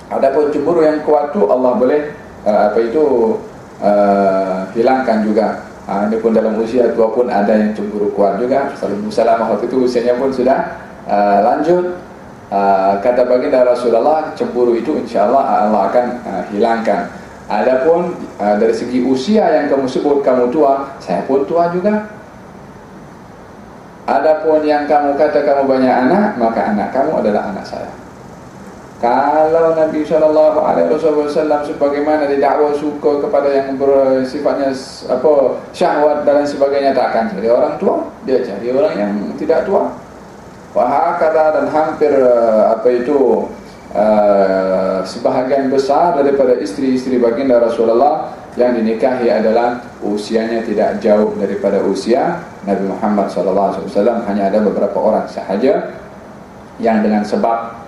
adapun cemburu yang kuat tu Allah boleh uh, apa itu uh, hilangkan juga. Ha, ini pun dalam usia tua pun ada yang cemburu kuat juga. Wasallam waktu itu usianya pun sudah uh, lanjut Ah, kata baginda Rasulullah cemburu itu insyaallah Allah akan uh, hilangkan. Adapun uh, dari segi usia yang kamu sebut kamu tua, saya pun tua juga. Adapun yang kamu kata kamu banyak anak, maka anak kamu adalah anak saya. Kalau Nabi sallallahu alaihi wasallam sebagaimana didakwa suka kepada yang bersifatnya apa syahwat dan sebagainya tak akan jadi orang tua, dia cari orang yang tidak tua. Wahakata dan hampir uh, apa itu uh, sebahagian besar daripada istri-istri baginda Rasulullah yang dinikahi adalah usianya tidak jauh daripada usia Nabi Muhammad SAW hanya ada beberapa orang sahaja yang dengan sebab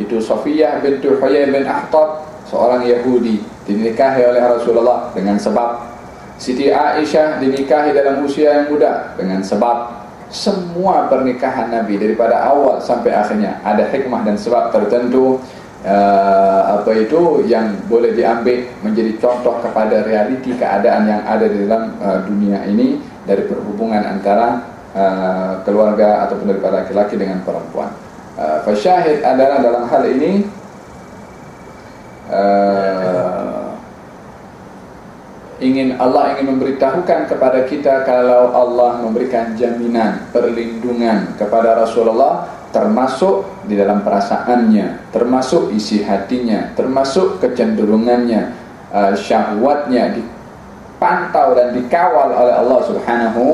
itu Sofiyah bintu Huyay bin Ahtab seorang Yahudi dinikahi oleh Rasulullah dengan sebab. Siti Aisyah dinikahi dalam usia yang muda dengan sebab semua pernikahan Nabi daripada awal sampai akhirnya ada hikmah dan sebab tertentu uh, apa itu yang boleh diambil menjadi contoh kepada realiti keadaan yang ada di dalam uh, dunia ini dari perhubungan antara uh, keluarga ataupun daripada laki-laki dengan perempuan. Uh, fasyahid adalah dalam hal ini uh, ingin Allah ingin memberitahukan kepada kita kalau Allah memberikan jaminan perlindungan kepada Rasulullah termasuk di dalam perasaannya termasuk isi hatinya termasuk kecenderungannya uh, syahwatnya dipantau dan dikawal oleh Allah Subhanahu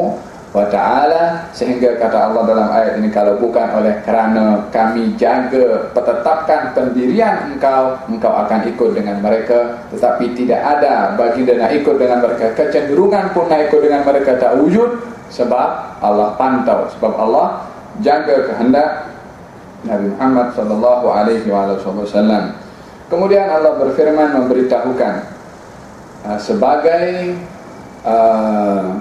wa ta'ala sehingga kata Allah dalam ayat ini kalau bukan oleh kerana kami jaga petetapkan pendirian engkau engkau akan ikut dengan mereka. Tetapi tidak ada bagi dia nak ikut dengan mereka kecenderungan pun nak ikut dengan mereka tak wujud sebab Allah pantau sebab Allah jaga kehendak Nabi Muhammad sallallahu alaihi wasallam. Kemudian Allah berfirman memberitahukan uh, sebagai uh,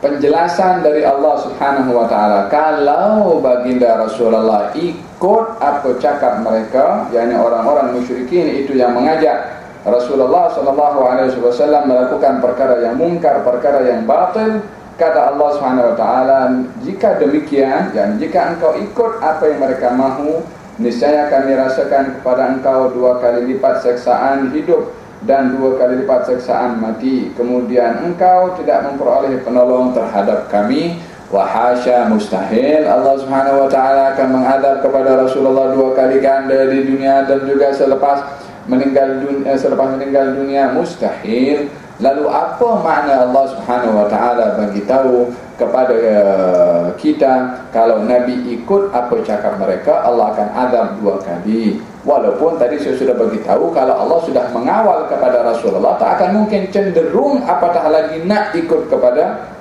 penjelasan dari Allah Subhanahu wa taala. Kalau baginda Rasulullah ikut apa cakap mereka yakni orang-orang musyrikin itu yang mengajak Rasulullah sallallahu alaihi wasallam melakukan perkara yang mungkar perkara yang batil kata Allah Subhanahu wa taala jika demikian dan jika engkau ikut apa yang mereka mahu niscaya kami rasakan kepada engkau dua kali lipat seksaan hidup dan dua kali lipat seksaan mati. Kemudian engkau tidak memperoleh penolong terhadap kami. Wahasya mustahil. Allah Subhanahu wa taala akan mengadab kepada Rasulullah dua kali ganda di dunia dan juga selepas meninggal dunia selepas meninggal dunia. Mustahil. Lalu apa makna Allah Subhanahu wa taala bagi tahu kepada uh, kita? Kalau nabi ikut apa cakap mereka Allah akan adab dua kali Walaupun tadi saya sudah bagi tahu kalau Allah sudah mengawal kepada Rasulullah tak akan mungkin cenderung apatah lagi nak ikut kepada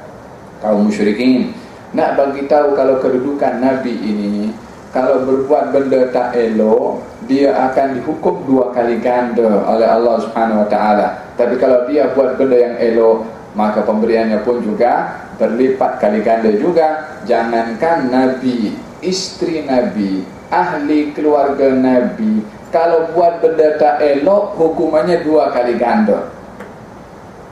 kaum musyrikin. Nak bagi tahu kalau kedudukan Nabi ini kalau berbuat benda tak elok dia akan dihukum dua kali ganda oleh Allah Subhanahu wa taala. Tapi kalau dia buat benda yang elok maka pemberiannya pun juga berlipat kali ganda juga. Jangankan Nabi, istri Nabi ahli keluarga Nabi kalau buat benda tak elok hukumannya dua kali ganda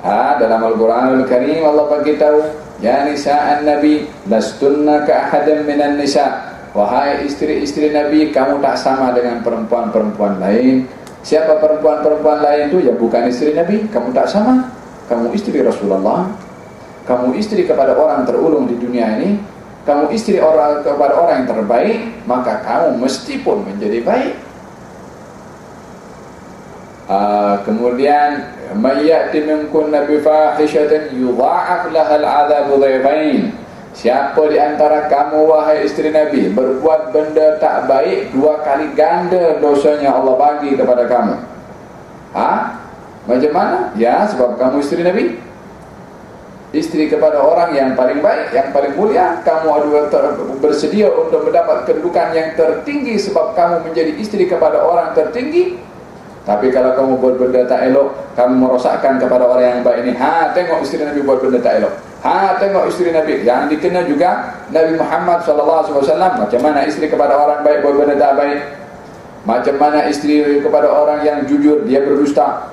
ha, dalam Al-Quran Al-Karim Allah bagi tahu ya nisa'an Nabi lastunna ka ahadam minan nisa. Wahai istri-istri Nabi kamu tak sama dengan perempuan-perempuan lain. Siapa perempuan-perempuan lain itu ya bukan istri Nabi. Kamu tak sama. Kamu istri Rasulullah. Kamu istri kepada orang terulung di dunia ini kamu istri orang kepada orang yang terbaik, maka kamu mesti pun menjadi baik. Uh, kemudian mayyati minkum nabi fahishatan yudha'af laha al'adhabu dhayfain. Siapa di antara kamu wahai istri Nabi berbuat benda tak baik dua kali ganda dosanya Allah bagi kepada kamu. Ha? Macam mana? Ya, sebab kamu istri Nabi istri kepada orang yang paling baik, yang paling mulia, kamu bersedia untuk mendapat kedudukan yang tertinggi sebab kamu menjadi istri kepada orang tertinggi. Tapi kalau kamu buat benda tak elok, kamu merosakkan kepada orang yang baik ini. Ha, tengok istri Nabi buat benda tak elok. Ha, tengok istri Nabi. Yang dikenal juga Nabi Muhammad SAW. Macam mana istri kepada orang baik buat benda tak baik? Macam mana istri kepada orang yang jujur, dia berdusta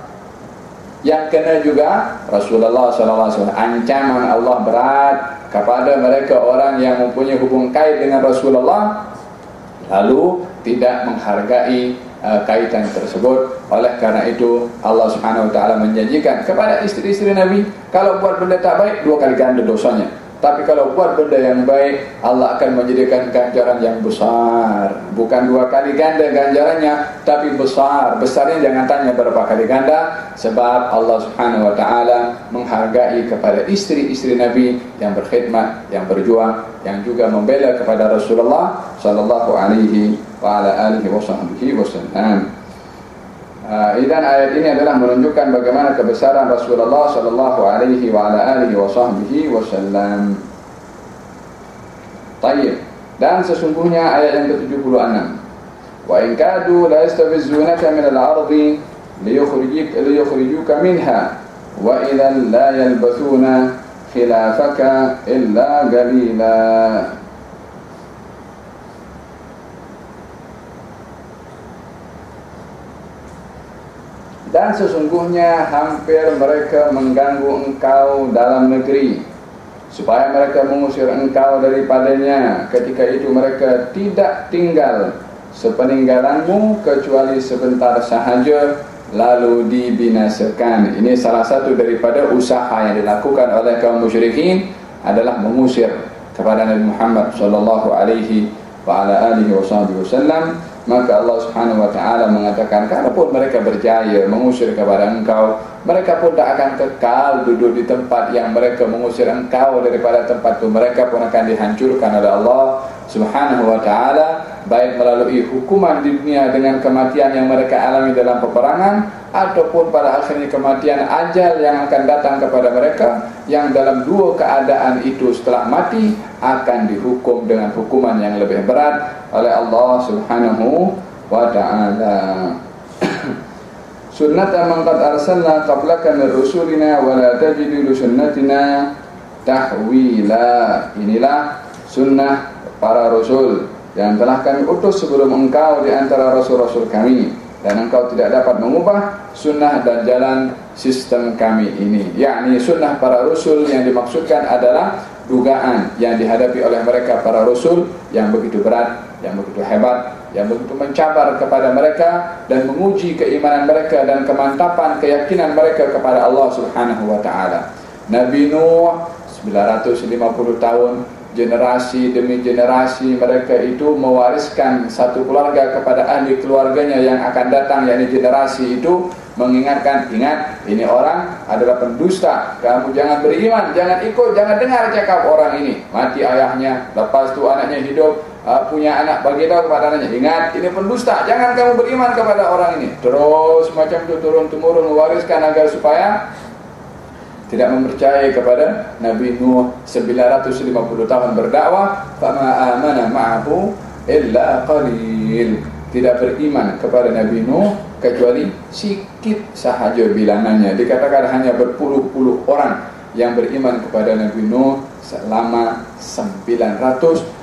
yang kena juga Rasulullah SAW ancaman Allah berat kepada mereka orang yang mempunyai hubung kait dengan Rasulullah. Lalu tidak menghargai uh, kaitan tersebut. Oleh karena itu Allah Taala menjanjikan kepada istri-istri Nabi kalau buat benda tak baik dua kali ganda dosanya tapi kalau buat benda yang baik Allah akan menjadikan ganjaran yang besar. Bukan dua kali ganda ganjarannya Tapi besar. Besarnya jangan tanya berapa kali ganda. Sebab Allah subhanahu wa ta'ala Menghargai kepada istri-istri Nabi Yang berkhidmat, yang berjuang Yang juga membela kepada Rasulullah Sallallahu alaihi wa ala alihi wa sahbihi wa sallam Ah, Dan ayat ini adalah menunjukkan bagaimana kebesaran Rasulullah Sallallahu Alaihi Wasallam. Tayyib. Dan sesungguhnya ayat yang ke 76 Wa inkadu la istabizunaka min al-ardi liyukhrijuk liyukhrijuk minha. Wa idan la yalbasuna khilafaka illa qalila. Dan sesungguhnya hampir mereka mengganggu engkau dalam negeri Supaya mereka mengusir engkau daripadanya. Ketika itu mereka tidak tinggal sepeninggalanmu Kecuali sebentar sahaja lalu dibinasakan. Ini salah satu daripada usaha yang dilakukan oleh kaum musyrikin Adalah mengusir kepada Nabi Muhammad sallallahu alaihi wasallam maka Allah Subhanahu wa taala mengatakan kalaupun mereka berjaya mengusir kepada engkau mereka pun tak akan kekal duduk di tempat yang mereka mengusir engkau daripada tempat itu. Mereka pun akan dihancurkan oleh Allah Subhanahu wa taala baik melalui hukuman di dunia dengan kematian yang mereka alami dalam peperangan ataupun pada akhirnya kematian ajal yang akan datang kepada mereka yang dalam dua keadaan itu setelah mati akan dihukum dengan hukuman yang lebih berat oleh Allah Subhanahu wa taala sunnata man qad arsalna qablaka min rusulina wa la tajidu li sunnatina tahwila. Inilah sunnah para rasul yang telah kami utus sebelum engkau di antara rasul-rasul kami dan engkau tidak dapat mengubah sunnah dan jalan sistem kami ini. Yakni sunnah para rasul yang dimaksudkan adalah dugaan yang dihadapi oleh mereka para rasul yang begitu berat yang begitu hebat yang begitu mencabar kepada mereka dan menguji keimanan mereka dan kemantapan keyakinan mereka kepada Allah Subhanahu wa taala. Nabi Nuh 950 tahun generasi demi generasi mereka itu mewariskan satu keluarga kepada ahli keluarganya yang akan datang yakni generasi itu mengingatkan ingat ini orang adalah pendusta. Kamu jangan beriman jangan ikut jangan dengar cakap orang ini. Mati ayahnya lepas tu anaknya hidup punya anak bagi tahu kepada anaknya. Ingat ini pendusta jangan kamu beriman kepada orang ini. Terus macam itu turun temurun mewariskan agar supaya tidak mempercayai kepada Nabi Nuh 950 tahun berdakwah fama amana ma'ahu illa qalil. Tidak beriman kepada Nabi Nuh kecuali sikit sahaja bilangannya. Dikatakan hanya berpuluh-puluh orang yang beriman kepada Nabi Nuh selama 950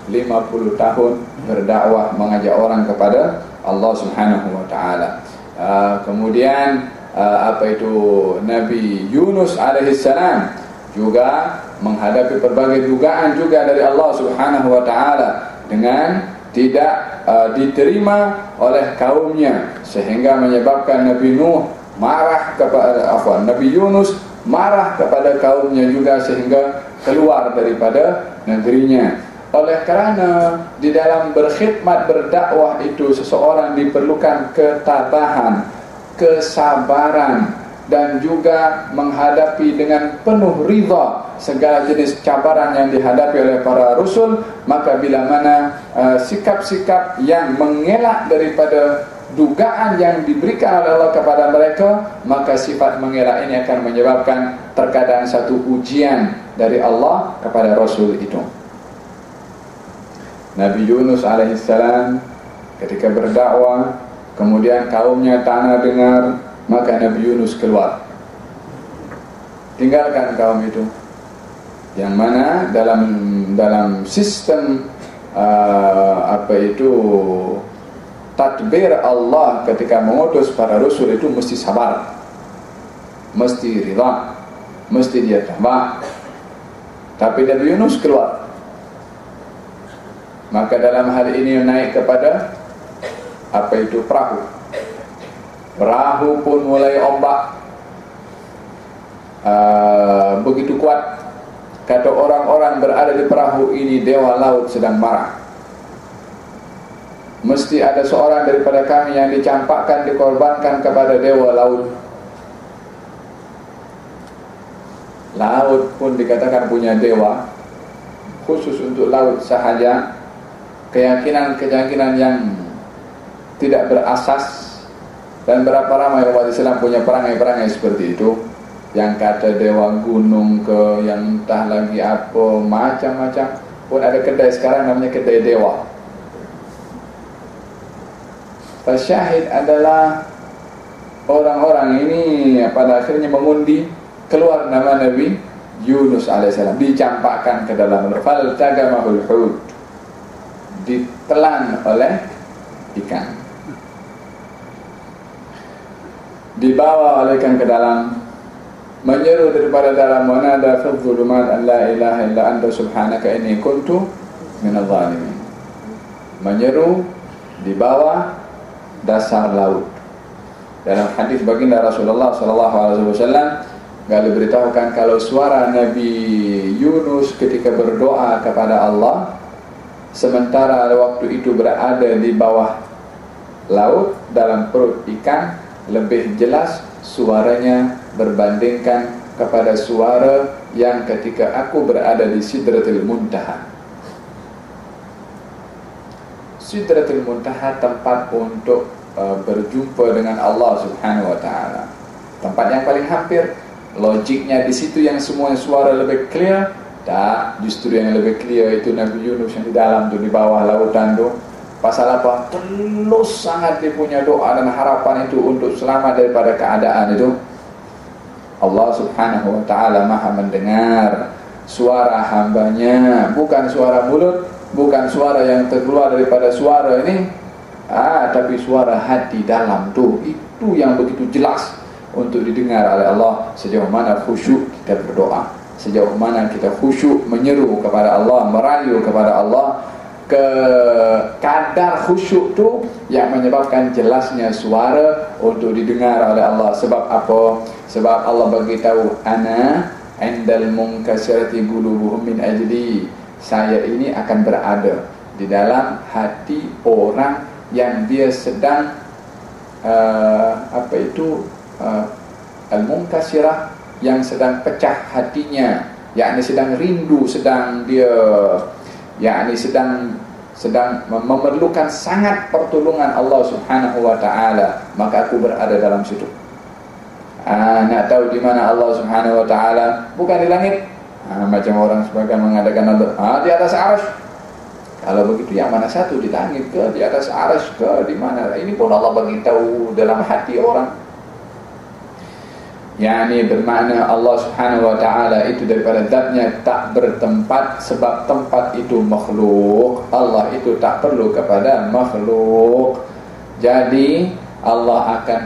tahun berdakwah mengajak orang kepada Allah Subhanahu wa taala. Uh, kemudian uh, apa itu Nabi Yunus alaihissalam juga menghadapi berbagai dugaan juga dari Allah Subhanahu wa taala dengan tidak uh, diterima oleh kaumnya sehingga menyebabkan Nabi Nuh marah kepada afwan Nabi Yunus marah kepada kaumnya juga sehingga keluar daripada negerinya oleh kerana di dalam berkhidmat berdakwah itu seseorang diperlukan ketabahan kesabaran dan juga menghadapi dengan penuh ridha segala jenis cabaran yang dihadapi oleh para rasul maka bila mana uh, sikap-sikap uh, yang mengelak daripada dugaan yang diberikan oleh Allah kepada mereka maka sifat mengelak ini akan menyebabkan terkadang satu ujian dari Allah kepada rasul itu Nabi Yunus alaihissalam ketika berdakwah Kemudian kaumnya tanah dengar Maka Nabi Yunus keluar. Tinggalkan kaum itu. Yang mana dalam dalam sistem uh, Apa itu Tadbir Allah ketika mengutus para rasul itu mesti sabar. Mesti rida Mesti dia tabah. Tapi Nabi Yunus keluar Maka dalam hal ini naik kepada apa itu? Perahu. Perahu pun mulai ombak. Uh, begitu kuat kata orang-orang berada di perahu ini dewa laut sedang marah. Mesti ada seorang daripada kami yang dicampakkan dikorbankan kepada dewa laut. Laut pun dikatakan punya dewa khusus untuk laut sahaja keyakinan-keyakinan yang tidak berasas dan berapa ramai umat Islam punya perangai-perangai seperti itu. Yang kata dewa gunung ke yang entah lagi apa macam-macam. Pun ada kedai sekarang namanya kedai dewa. Syahid adalah orang-orang ini pada akhirnya mengundi keluar nama Nabi Yunus alaihissalam. Dicampakkan ke dalam. Fal tagamahul hud ditelan oleh ikan. Dibawa oleh ikan ke dalam menyeru daripada dalam mana ada fi dhulumat an la ilaha illa anta subhanaka inni kuntu minadh dhalimin menyeru di bawah dasar laut. Dalam hadis baginda Rasulullah sallallahu alaihi wasallam Gali beritahukan kalau suara Nabi Yunus ketika berdoa kepada Allah sementara waktu itu berada di bawah laut dalam perut ikan lebih jelas suaranya berbandingkan kepada suara yang ketika aku berada di Sidratul Muntaha. Sidratul Muntaha tempat untuk uh, berjumpa dengan Allah Subhanahu wa taala. Tempat yang paling hampir logiknya di situ yang semua suara lebih clear tak justru yang lebih clear itu Nabi Yunus yang di dalam tu di bawah lautan tu. Pasal apa? Terus sangat dia punya doa dan harapan itu untuk selamat daripada keadaan itu. Allah subhanahu wa ta'ala maha mendengar suara hambanya. Bukan suara mulut bukan suara yang terkeluar daripada suara ini. Ah, tapi suara hati dalam tu. Itu yang begitu jelas untuk didengar oleh Allah. Sejauh mana khusyuk kita berdoa sejauh mana kita khusyuk menyeru kepada Allah merayu kepada Allah ke kadar khusyuk tu yang menyebabkan jelasnya suara untuk didengar oleh Allah. Sebab apa? Sebab Allah bagi tahu ana indal munkasirati qulubuhum min ajli. Saya ini akan berada di dalam hati orang yang dia sedang uh, apa itu uh, al munkasirah yang sedang pecah hatinya yakni sedang rindu sedang dia yakni sedang sedang memerlukan sangat pertolongan Allah Subhanahu wa taala maka aku berada dalam situ. Ah nak tahu di mana Allah Subhanahu wa taala? Bukan di langit. Ah, macam orang sebagian mengadakan ah di atas arsy kalau begitu yang mana satu? Di langit ke? Di atas arsy ke? Di mana? Ini pun Allah bagi tahu dalam hati orang yakni bermakna Allah Subhanahu wa taala itu daripada zatnya tak bertempat sebab tempat itu makhluk. Allah itu tak perlu kepada makhluk. Jadi Allah akan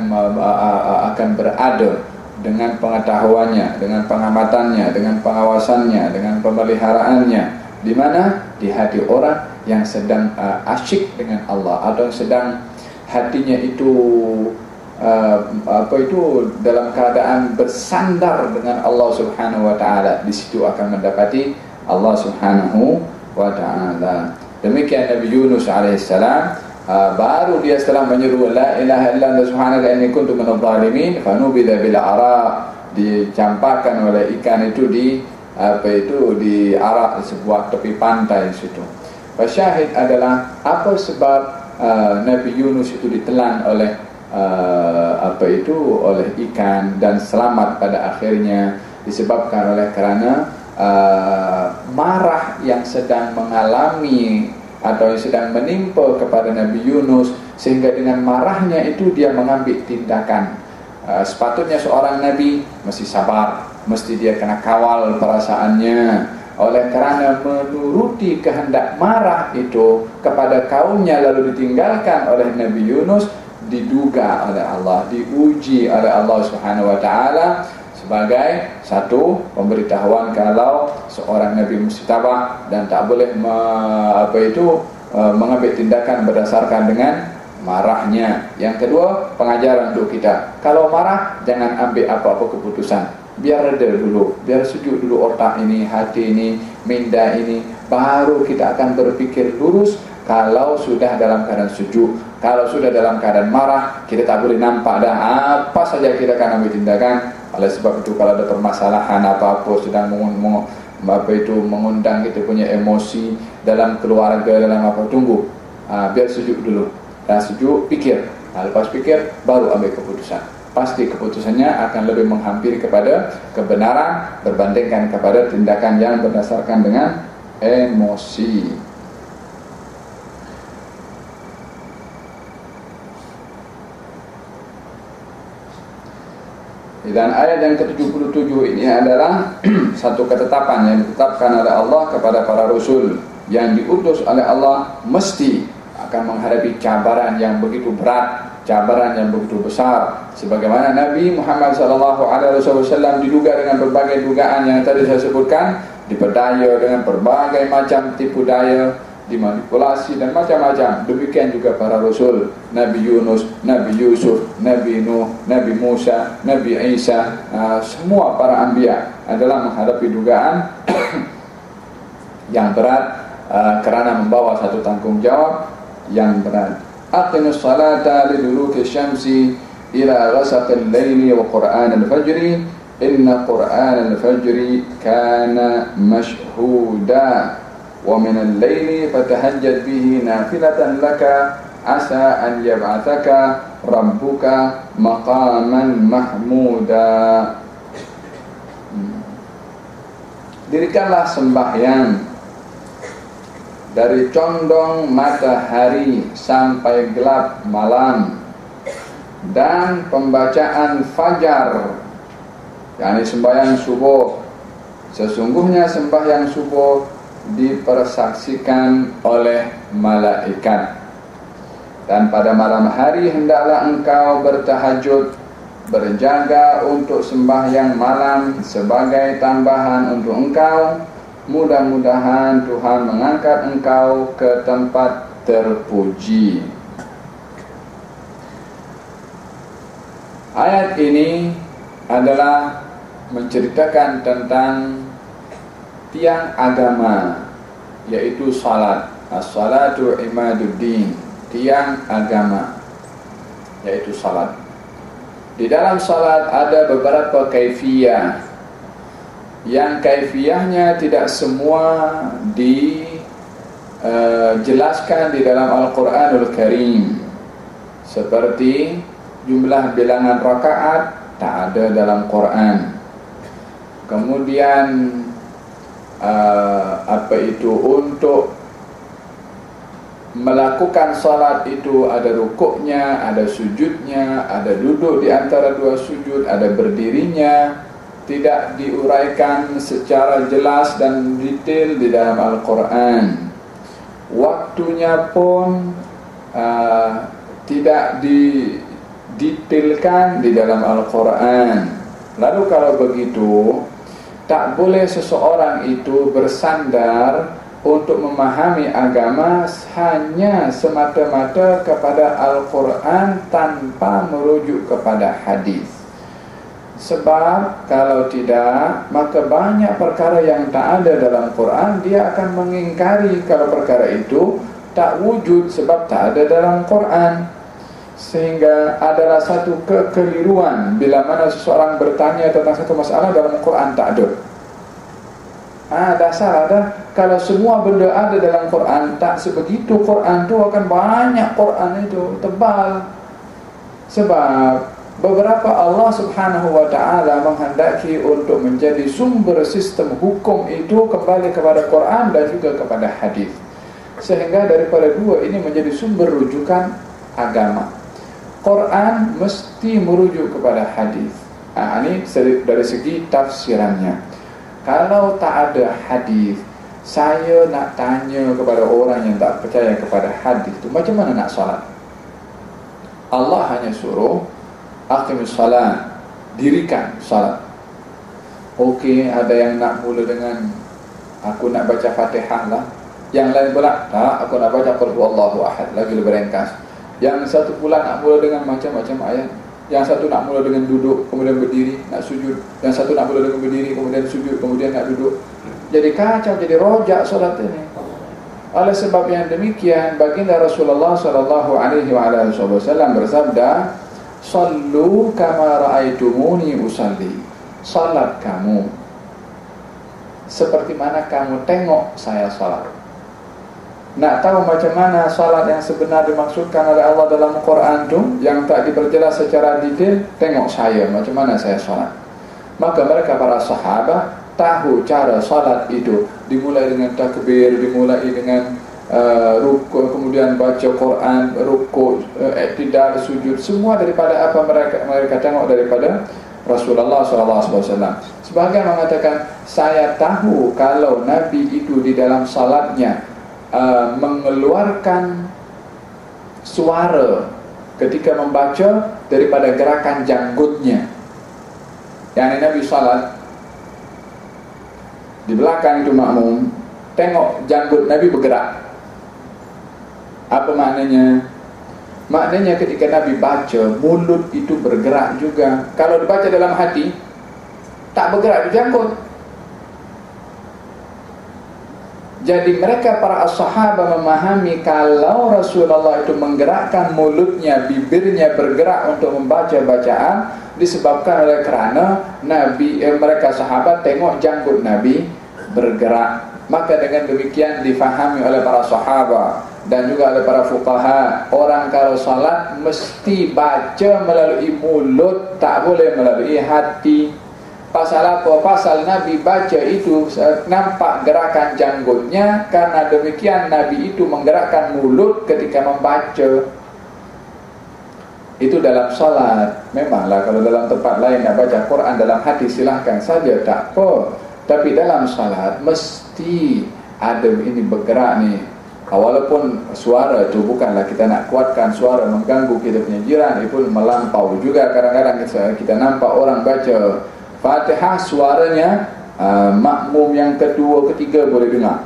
akan berada dengan pengetahuannya dengan pengamatannya dengan pengawasannya dengan pemeliharaannya. Di mana? Di hati orang yang sedang uh, asyik dengan Allah atau sedang hatinya itu uh, apa itu dalam keadaan bersandar dengan Allah Subhanahu wa taala di situ akan mendapati Allah Subhanahu wa taala demikian Nabi Yunus alaihissalam uh, baru dia setelah menyeru la ilaha illa anta subhanaka inni kuntu minadh dhalimin fanubida bil ara dicampakkan oleh ikan itu di apa itu di arah sebuah tepi pantai situ. Syahid adalah apa sebab uh, Nabi Yunus itu ditelan oleh uh, apa itu oleh ikan dan selamat pada akhirnya disebabkan oleh kerana uh, marah yang sedang mengalami atau yang sedang menimpa kepada Nabi Yunus sehingga dengan marahnya itu dia mengambil tindakan. Uh, sepatutnya seorang Nabi mesti sabar mesti dia kena kawal perasaannya. Oleh kerana menuruti kehendak marah itu kepada kaumnya lalu ditinggalkan oleh Nabi Yunus diduga oleh Allah, diuji oleh Allah Subhanahu wa taala sebagai satu pemberitahuan kalau seorang nabi mesti tabah dan tak boleh me, apa itu e, mengambil tindakan berdasarkan dengan marahnya. Yang kedua, pengajaran untuk kita. Kalau marah jangan ambil apa-apa keputusan. Biar reda dulu, biar sejuk dulu otak ini, hati ini, minda ini, baru kita akan berpikir lurus kalau sudah dalam keadaan sejuk kalau sudah dalam keadaan marah kita tak boleh nampak dan apa saja kita akan ambil tindakan. Oleh sebab itu kalau ada permasalahan apa-apa sedang mengundang apa itu mengundang kita punya emosi dalam keluarga dalam apa tunggu. Ha, biar sejuk dulu. Dan sejuk pikir. Ha, lepas pikir baru ambil keputusan. Pasti keputusannya akan lebih menghampiri kepada kebenaran berbandingkan kepada tindakan yang berdasarkan dengan emosi Dan ayat yang ke-77 ini adalah satu ketetapan yang ditetapkan oleh Allah kepada para rasul yang diutus oleh Allah mesti akan menghadapi cabaran yang begitu berat, cabaran yang begitu besar. Sebagaimana Nabi Muhammad wasallam diduga dengan berbagai dugaan yang tadi saya sebutkan, diperdaya dengan berbagai macam tipu daya, dimanipulasi dan macam-macam. Demikian juga para rasul, Nabi Yunus, Nabi Yusuf, Nabi Nuh, Nabi Musa, Nabi Isa, uh, semua para anbiya adalah menghadapi dugaan yang berat uh, kerana membawa satu tanggungjawab yang berat. Aqimus salata liduluki syamsi ila ghasaqil layli wa qur'an al-fajri inna qur'an al-fajri kana mashhuda ومن الليل فتهجد به نافلة لك عسى أن يبعثك ربك مقاما محمودا Dirikanlah sembahyang dari condong matahari sampai gelap malam dan pembacaan fajar yakni sembahyang subuh sesungguhnya sembahyang subuh dipersaksikan oleh malaikat. Dan pada malam hari hendaklah engkau bertahajud berjaga untuk sembahyang malam sebagai tambahan untuk engkau. Mudah-mudahan Tuhan mengangkat engkau ke tempat terpuji. Ayat ini adalah menceritakan tentang tiang agama yaitu salat. As-salatu imaduddin tiang agama yaitu salat. Di dalam salat ada beberapa kaifiyah. Yang kaifiyahnya tidak semua dijelaskan uh, di dalam Al-Quranul Karim. Seperti jumlah bilangan rakaat tak ada dalam Quran. Kemudian uh, apa itu untuk melakukan salat itu ada rukuknya, ada sujudnya, ada duduk di antara dua sujud, ada berdirinya, tidak diuraikan secara jelas dan detail di dalam Al-Quran. Waktunya pun uh, tidak didetailkan di dalam Al-Quran. Lalu kalau begitu, tak boleh seseorang itu bersandar untuk memahami agama hanya semata-mata kepada Al-Quran tanpa merujuk kepada hadis. Sebab kalau tidak, maka banyak perkara yang tak ada dalam Quran dia akan mengingkari kalau perkara itu tak wujud sebab tak ada dalam Quran sehingga adalah satu kekeliruan bila mana seseorang bertanya tentang satu masalah dalam Quran tak ada. Ah dasar ada kalau semua benda ada dalam Quran tak sebegitu Quran tu akan banyak Quran itu tebal. Sebab beberapa Allah Subhanahu wa taala menghendaki untuk menjadi sumber sistem hukum itu kembali kepada Quran dan juga kepada hadis. Sehingga daripada dua ini menjadi sumber rujukan agama. Quran mesti merujuk kepada hadis. Ah ini dari segi tafsirannya. Kalau tak ada hadis, saya nak tanya kepada orang yang tak percaya kepada hadis itu macam mana nak solat? Allah hanya suruh aqimus salat, dirikan salat. Okey, ada yang nak mula dengan aku nak baca Fatihah lah. Yang lain pula, tak, aku nak baca Qul huwallahu ahad, lagi lebih ringkas. Yang satu pula nak mula dengan macam-macam ayat. Yang satu nak mula dengan duduk Kemudian berdiri, nak sujud. Yang satu nak mula dengan berdiri, kemudian sujud Kemudian nak duduk. Jadi kacau, jadi rojak solat ini. Oleh sebab yang demikian Baginda Rasulullah SAW bersabda Sallu kama ra'aitumuni usalli. Salat kamu. Seperti mana kamu tengok saya salat nak tahu macam mana salat yang sebenar dimaksudkan oleh Allah dalam Quran itu yang tak diperjelas secara detail, tengok saya macam mana saya salat. Maka mereka para sahabat tahu cara salat itu dimulai dengan takbir, dimulai dengan uh, rukuk, kemudian baca Quran, rukuk, uh, iktidal, sujud, semua daripada apa mereka mereka tengok daripada Rasulullah SAW sebagai mengatakan saya tahu kalau Nabi itu di dalam salatnya uh, mengeluarkan suara ketika membaca daripada gerakan janggutnya. Yang Nabi salat. Di belakang itu makmum tengok janggut Nabi bergerak. Apa maknanya? Maknanya ketika Nabi baca Mulut itu bergerak juga. Kalau dibaca dalam hati Tak bergerak di jangkut Jadi mereka para sahabat memahami Kalau Rasulullah itu menggerakkan mulutnya Bibirnya bergerak untuk membaca bacaan Disebabkan oleh kerana Nabi, eh, mereka sahabat tengok janggut Nabi bergerak. Maka dengan demikian difahami oleh para sahabat dan juga oleh para fuqaha orang kalau salat mesti baca melalui mulut tak boleh melalui hati pasal apa? Pasal nabi baca itu nampak gerakan janggutnya. Karena demikian nabi itu menggerakkan mulut ketika membaca. Itu dalam salat. Memanglah kalau dalam tempat lain nak baca Quran dalam hati silahkan saja. Tak apa. Tapi dalam salat mesti ada ini bergerak ni. Walaupun suara itu bukanlah kita nak kuatkan suara mengganggu kita punya jiran Itu melampau juga. Kadang-kadang kita, kita nampak orang baca Fatihah suaranya uh, makmum yang kedua ketiga boleh dengar.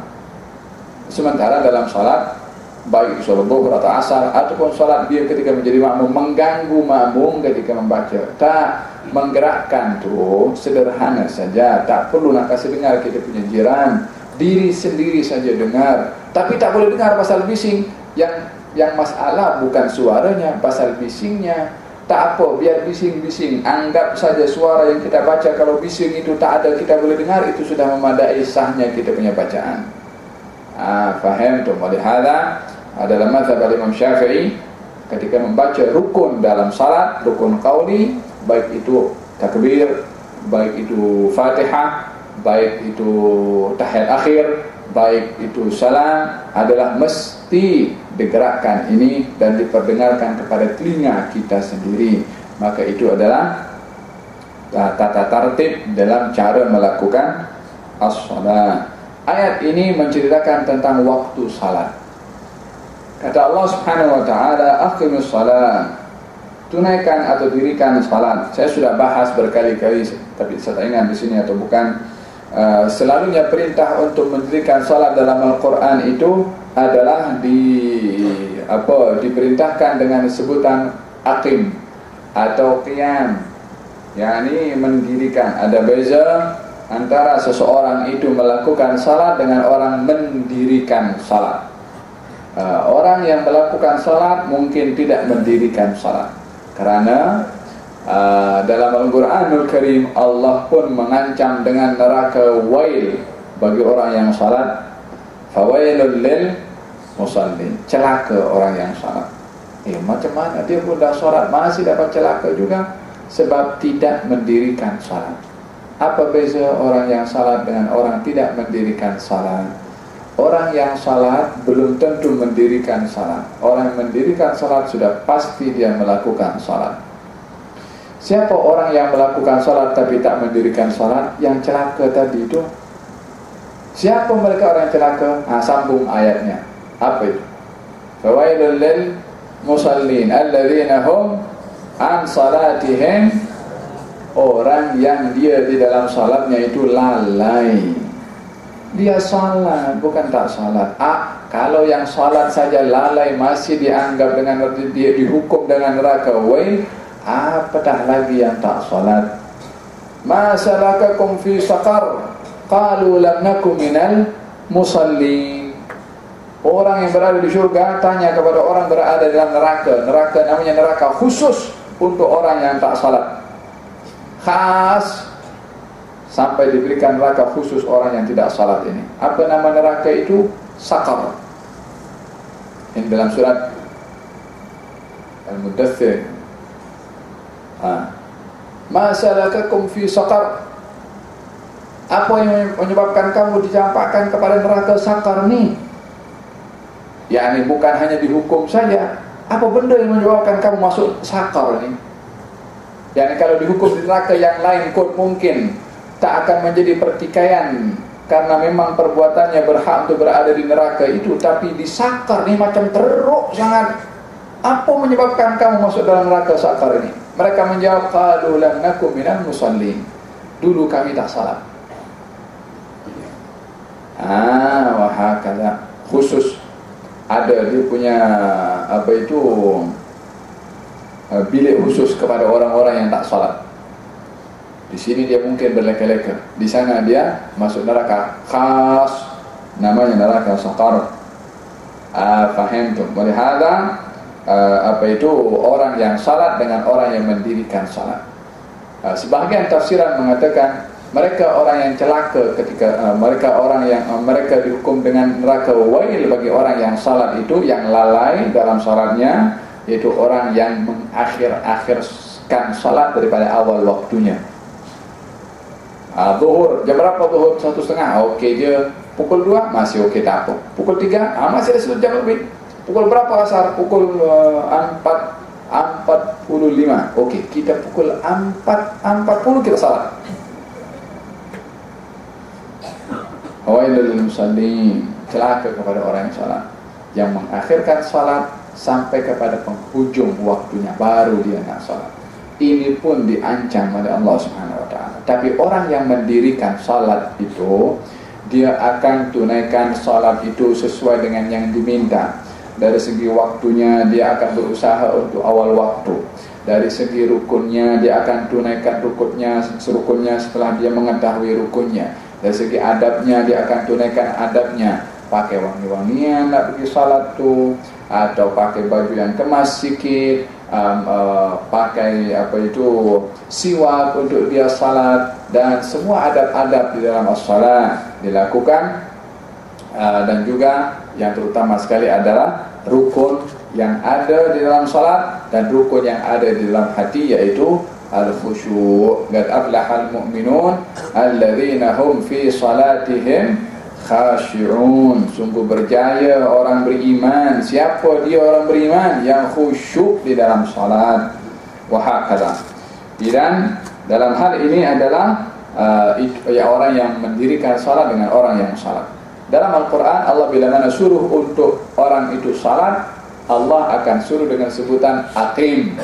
Sementara dalam salat Baik solat buhur atau asar Ataupun salat dia ketika menjadi makmum Mengganggu makmum ketika membaca. Tak menggerakkan tu sederhana saja. Tak perlu nak kasih dengar kita punya jiran. Diri sendiri saja dengar. Tapi tak boleh dengar pasal bising. Yang yang masalah bukan suaranya pasal bisingnya tak apa biar bising-bising. Anggap saja suara yang kita baca kalau bising itu tak ada kita boleh dengar itu sudah memadai sahnya kita punya bacaan. Ah faham tu? Walihada adalah mazhab Imam Syafi'i ketika membaca rukun dalam salat rukun qauli baik itu takbir baik itu Fatihah baik itu tahiyat akhir baik itu salam adalah mesti digerakkan ini dan diperdengarkan kepada telinga kita sendiri. Maka itu adalah uh, tata tertib dalam cara melakukan as-salat. Ayat ini menceritakan tentang waktu salat. Kata Allah Subhanahu wa taala aqimus salat. Tunaikan atau dirikan salat. Saya sudah bahas berkali-kali tapi saya ingat di sini atau bukan. Uh, selalunya perintah untuk mendirikan salat dalam Al-Quran itu adalah di apa diperintahkan dengan sebutan aqim atau qiyam. Yakni mendirikan ada beza antara seseorang itu melakukan salat dengan orang mendirikan salat. Uh, orang yang melakukan salat mungkin tidak mendirikan salat. Kerana Ah, dalam Al-Quranul Karim Allah pun mengancam dengan neraka wail bagi orang yang salat. Fawailul lil musallin celaka orang yang salat eh macam mana? Dia pun dah salat masih dapat celaka juga sebab tidak mendirikan salat. Apa beza orang yang salat dengan orang tidak mendirikan salat? Orang yang salat belum tentu mendirikan salat. Orang yang mendirikan salat sudah pasti dia melakukan salat. Siapa orang yang melakukan salat tapi tak mendirikan salat? Yang celaka tadi itu? Siapa mereka orang celaka? Ha, sambung ayatnya. Apa itu? Fawailul lil musallin alladzina hum an salatihim orang yang dia di dalam salatnya itu lalai. Dia salat bukan tak salat. Ah, kalau yang salat saja lalai masih dianggap dengan dia dihukum dengan neraka. Wail apatah lagi yang tak salat masalakakum fi saqar qalu lam nakum minal musallin orang yang berada di syurga tanya kepada orang berada dalam neraka. Neraka namanya neraka khusus untuk orang yang tak salat. Khas sampai diberikan neraka khusus orang yang tidak salat ini. Apa nama neraka itu? Saqar. Ini dalam surat Al-Mudathir ha. Masalakakum fi saqar. Apa yang menyebabkan kamu dicampakkan kepada neraka saqar ni Ya ini bukan hanya dihukum saja. Apa benda yang menyebabkan kamu masuk saqar ni? Yang kalau dihukum di neraka yang lain kot mungkin tak akan menjadi pertikaian karena memang perbuatannya berhak untuk berada di neraka itu. Tapi disakar ni macam teruk sangat. Apa menyebabkan kamu masuk dalam neraka sakar ini? Mereka menjawab qalu lam nakum minal musallin. Dulu kami tak salat. Ah wahakala. Khusus ada dia punya apa itu uh, bilik khusus kepada orang-orang yang tak salat di sini dia mungkin berleka-leka. Di sana dia masuk neraka khas namanya neraka sakar. Ah, faham tu. Hada uh, apa itu orang yang salat dengan orang yang mendirikan salat. Uh, sebahagian tafsiran mengatakan mereka orang yang celaka ketika uh, mereka orang yang uh, mereka dihukum dengan neraka wail bagi orang yang salat itu yang lalai dalam salatnya yaitu orang yang mengakhir-akhirkan salat daripada awal waktunya. Uh, jam berapa zuhur? Satu setengah. Okey je. Pukul dua, masih okey tak apa. Pukul tiga, uh, masih ada satu jam lebih. Pukul berapa asar? Pukul uh, empat, empat puluh lima. Okey, kita pukul empat, empat puluh kita salat. Hawailul musallin. Celaka kepada orang yang salat. Yang mengakhirkan salat sampai kepada penghujung waktunya. Baru dia nak salat ini pun diancam oleh Allah Subhanahu wa taala. Tapi orang yang mendirikan salat itu dia akan tunaikan salat itu sesuai dengan yang diminta. Dari segi waktunya dia akan berusaha untuk awal waktu. Dari segi rukunnya dia akan tunaikan rukunnya serukunnya setelah dia mengetahui rukunnya. Dari segi adabnya dia akan tunaikan adabnya. Pakai wangi-wangian nak pergi salat tu atau pakai baju yang kemas sikit um, uh, pakai apa itu siwak untuk dia salat dan semua adab-adab di dalam salat dilakukan uh, dan juga yang terutama sekali adalah rukun yang ada di dalam salat dan rukun yang ada di dalam hati yaitu al-khusyu' qad aflaha al-mu'minun alladhina hum fi salatihim khashi'un sungguh berjaya orang beriman. Siapa dia orang beriman yang khusyuk di dalam salat? Wa hakala dan dalam hal ini adalah uh, ya orang yang mendirikan salat dengan orang yang salat. Dalam Al-Quran Allah bila mana suruh untuk orang itu salat Allah akan suruh dengan sebutan aqim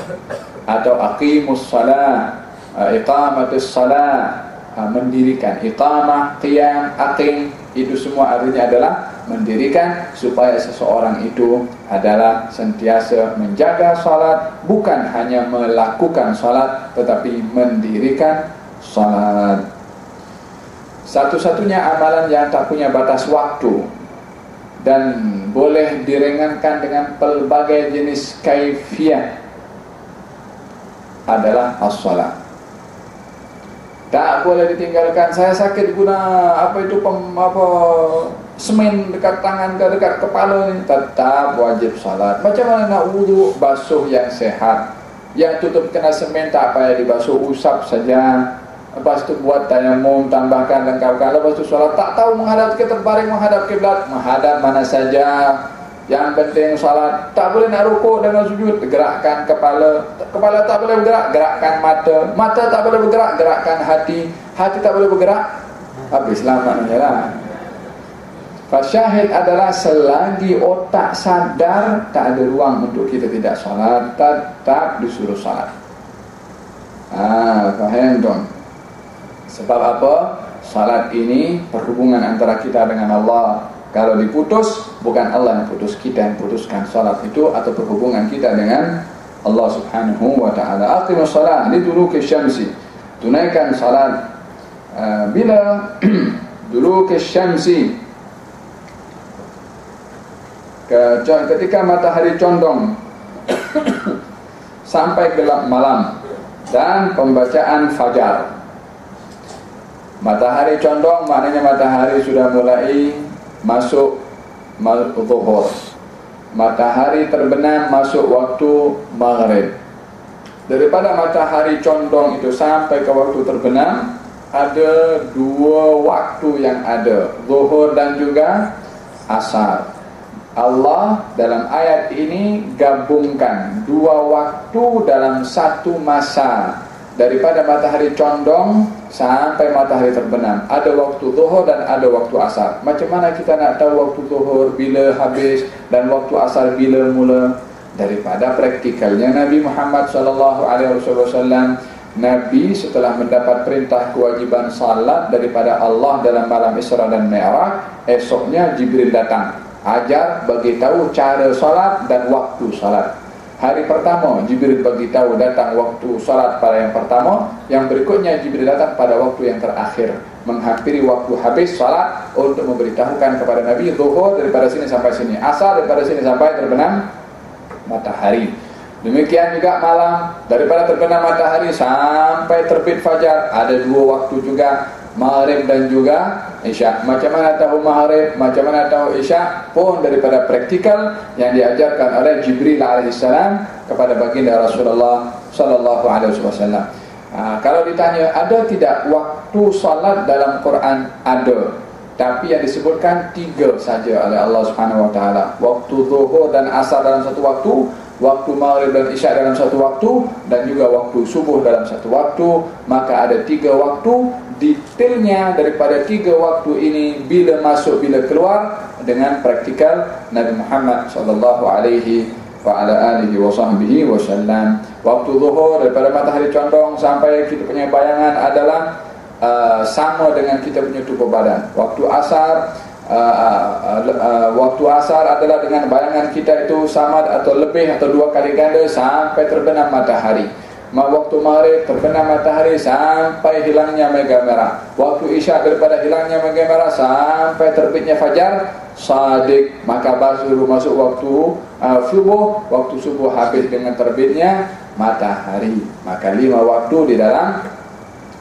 atau aqimus salat iqamatus salat mendirikan. Iqamah qiyam aqim itu semua artinya adalah mendirikan supaya seseorang itu adalah sentiasa menjaga salat bukan hanya melakukan salat tetapi mendirikan salat. Satu-satunya amalan yang tak punya batas waktu dan boleh direngankan dengan pelbagai jenis kaifiah adalah as-salat tak boleh ditinggalkan. Saya sakit guna apa itu pem, apa semen dekat tangan ke dekat kepala ini tetap wajib salat. Macam mana nak wudu basuh yang sehat? Yang tutup kena semen tak payah dibasuh usap saja. Lepas tu buat tayamum tambahkan lengkapkan. Lepas tu salat tak tahu menghadap ke terbaring menghadap kiblat menghadap mana saja. Yang penting salat. Tak boleh nak rukuk dengan sujud. Gerakkan kepala. Kepala tak boleh bergerak gerakkan mata. Mata tak boleh bergerak gerakkan hati. Hati tak boleh bergerak habis maknanya lah. Fasyahid adalah selagi otak sadar tak ada ruang untuk kita tidak salat. Tetap disuruh salat. Ah faham dong sebab apa? Salat ini perhubungan antara kita dengan Allah kalau diputus, bukan Allah yang putus kita yang putuskan salat itu atau perhubungan kita dengan Allah Subhanahu wa taala. Aqimus salat li duluki syamsi. Tunaikan salat uh, bila duluki syamsi ketika matahari condong sampai gelap malam dan pembacaan fajar. Matahari condong maknanya matahari sudah mulai masuk zuhur matahari terbenam masuk waktu maghrib. Daripada matahari condong itu sampai ke waktu terbenam ada dua waktu yang ada. Zuhur dan juga asar. Allah dalam ayat ini gabungkan dua waktu dalam satu masa. Daripada matahari condong sampai matahari terbenam. Ada waktu zuhur dan ada waktu asar. Macam mana kita nak tahu waktu zuhur bila habis dan waktu asar bila mula? Daripada praktikalnya Nabi Muhammad sallallahu alaihi wasallam Nabi setelah mendapat perintah kewajiban salat daripada Allah dalam malam Isra dan Mi'raj, esoknya Jibril datang ajar bagi tahu cara salat dan waktu salat. Hari pertama Jibril bagi tahu datang waktu salat pada yang pertama, yang berikutnya Jibril datang pada waktu yang terakhir, menghampiri waktu habis salat untuk memberitahukan kepada Nabi zuhur daripada sini sampai sini, asar daripada sini sampai terbenam matahari. Demikian juga malam. Daripada terbenam matahari sampai terbit fajar ada dua waktu juga Maghrib dan juga Isya Macam mana tahu Maghrib, macam mana tahu Isya Pun daripada praktikal yang diajarkan oleh Jibril AS Kepada baginda Rasulullah Sallallahu Alaihi Wasallam. Ha, kalau ditanya, ada tidak waktu salat dalam Quran? Ada Tapi yang disebutkan tiga saja oleh Allah Subhanahu Wa Taala. Waktu zuhur dan asar dalam satu waktu waktu maghrib dan isyak dalam satu waktu dan juga waktu subuh dalam satu waktu maka ada tiga waktu. Detailnya daripada tiga waktu ini bila masuk bila keluar dengan praktikal Nabi Muhammad sallallahu alaihi wa ala alihi wa sahbihi wasallam waktu zuhur daripada matahari condong sampai kita punya bayangan adalah uh, sama dengan kita punya tubuh badan. Waktu asar uh, uh, uh, waktu asar adalah dengan bayangan kita itu sama atau lebih atau dua kali ganda sampai terbenam matahari. Waktu maghrib terbenam matahari sampai hilangnya mega merah. Waktu isyak daripada hilangnya mega merah sampai terbitnya fajar sadik maka baru masuk waktu uh, subuh. Waktu subuh habis dengan terbitnya matahari. Maka lima waktu di dalam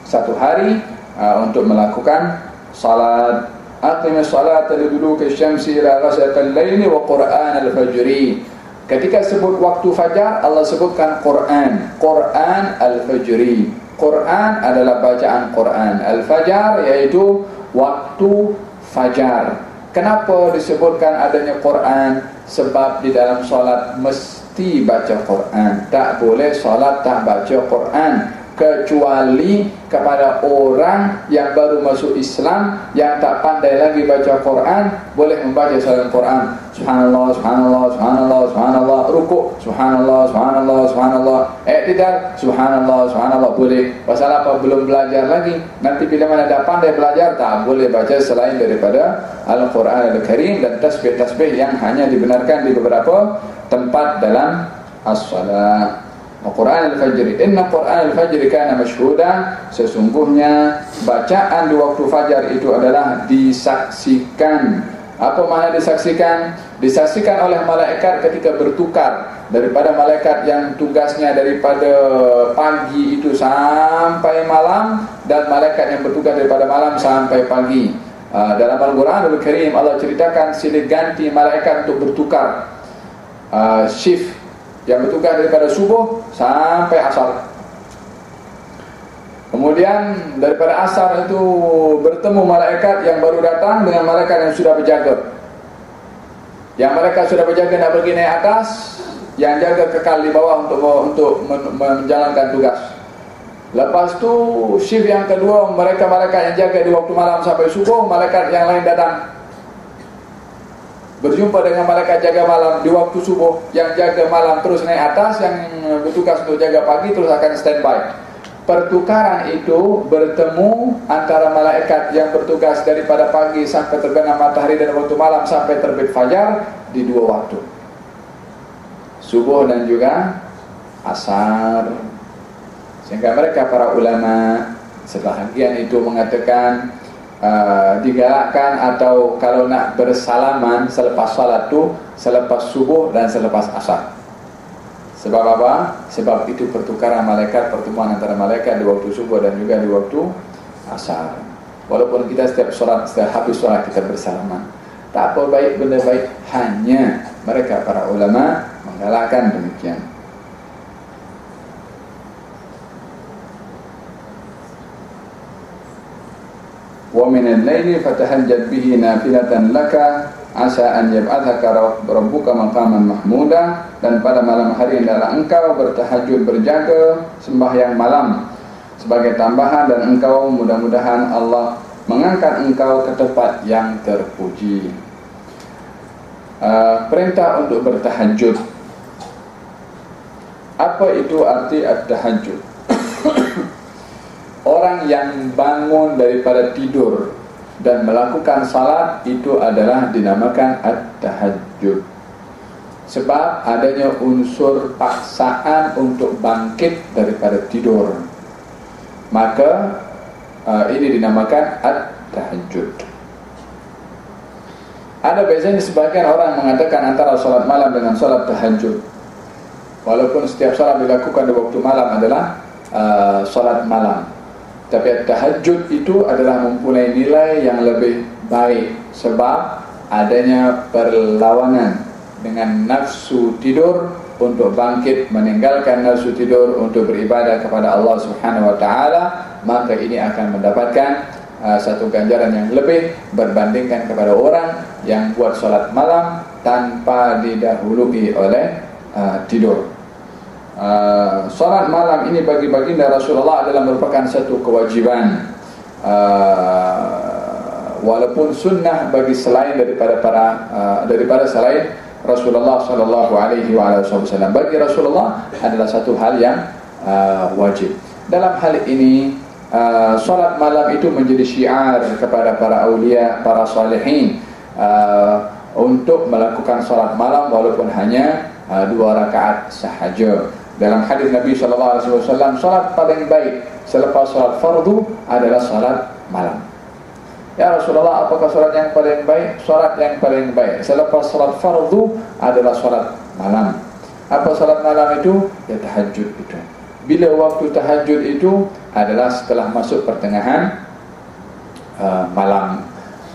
satu hari uh, untuk melakukan salat aqimus salat liduluki syamsi ila ghasaqil laili wa qur'an al-fajri Ketika sebut waktu fajar Allah sebutkan Quran. Quran Al-Fajri Quran adalah bacaan Quran. Al-Fajar iaitu waktu fajar. Kenapa disebutkan adanya Quran? Sebab di dalam solat mesti baca Quran. Tak boleh solat tak baca Quran kecuali kepada orang yang baru masuk Islam yang tak pandai lagi baca Quran boleh membaca salam Quran. Subhanallah subhanallah subhanallah subhanallah. Rukuk subhanallah subhanallah subhanallah. I'tidal subhanallah subhanallah. Boleh. Pasal apa? Belum belajar lagi. Nanti bila mana dah pandai belajar tak boleh baca selain daripada Al-Quran Al-Karim dan tasbih-tasbih yang hanya dibenarkan di beberapa tempat dalam as-salat Al-Quran Al-Fajr. Inna Quran Al-Fajr kana masyhuda Sesungguhnya Bacaan di waktu Fajar itu adalah Disaksikan. Apa makna disaksikan? Disaksikan oleh malaikat ketika bertukar. Daripada malaikat yang tugasnya Daripada pagi itu Sampai malam Dan malaikat yang bertugas daripada malam Sampai pagi. Uh, Dalam Al-Quran Al-Karim Allah ceritakan Silih ganti malaikat untuk bertukar. Uh, Shift yang bertugas daripada subuh sampai asar. Kemudian daripada asar itu bertemu malaikat yang baru datang dengan malaikat yang sudah berjaga. Yang mereka sudah berjaga nak pergi naik atas, yang jaga kekal di bawah untuk untuk menjalankan tugas. Lepas tu shift yang kedua mereka-mereka yang jaga di waktu malam sampai subuh, malaikat yang lain datang berjumpa dengan malaikat jaga malam di waktu subuh yang jaga malam terus naik atas yang bertugas untuk jaga pagi terus akan standby. Pertukaran itu bertemu antara malaikat yang bertugas daripada pagi sampai terbenam matahari dan waktu malam sampai terbit fajar di dua waktu. Subuh dan juga asar. Sehingga mereka para ulama sebahagian itu mengatakan Uh, digalakkan atau kalau nak bersalaman selepas salat tu selepas subuh dan selepas asar. Sebab apa? Sebab itu pertukaran malaikat, pertemuan antara malaikat di waktu subuh dan juga di waktu asar. Walaupun kita setiap solat, setiap habis solat kita bersalaman. Tak apa baik benda baik hanya mereka para ulama menggalakkan demikian. ومن الليل fatahajjad bihi nafilatan laka asa an yab'athaka rabbuka maqaman mahmuda dan pada malam hari adalah engkau bertahajud berjaga sembahyang malam sebagai tambahan dan engkau mudah-mudahan Allah mengangkat engkau ke tempat yang terpuji uh, perintah untuk bertahajud apa itu arti at-tahajjud? Orang yang bangun daripada tidur dan melakukan salat itu adalah dinamakan at-tahajud. Sebab adanya unsur paksaan untuk bangkit daripada tidur maka uh, ini dinamakan at-tahajud. Ada bezanya sebagian orang mengatakan antara solat malam dengan solat tahajud. Walaupun setiap solat dilakukan di waktu malam adalah uh, solat malam. Tapi tahajud itu adalah mempunyai nilai yang lebih baik sebab adanya perlawanan dengan nafsu tidur untuk bangkit meninggalkan nafsu tidur untuk beribadah kepada Allah Subhanahu wa taala maka ini akan mendapatkan uh, satu ganjaran yang lebih berbandingkan kepada orang yang buat solat malam tanpa didahului oleh uh, tidur. Uh, solat malam ini bagi baginda Rasulullah adalah merupakan satu kewajiban uh, walaupun sunnah bagi selain daripada para uh, daripada selain Rasulullah sallallahu alaihi wasallam bagi Rasulullah adalah satu hal yang uh, wajib. Dalam hal ini uh, salat malam itu menjadi syiar kepada para aulia, para salihin uh, untuk melakukan salat malam walaupun hanya uh, dua rakaat sahaja. Dalam hadis Nabi sallallahu alaihi wasallam salat paling baik selepas salat fardu adalah salat malam. Ya Rasulullah, apakah solat yang paling baik? Solat yang paling baik. Selepas solat fardu adalah solat malam. Apa solat malam itu? Ya tahajud itu. Bila waktu tahajud itu adalah setelah masuk pertengahan uh, malam.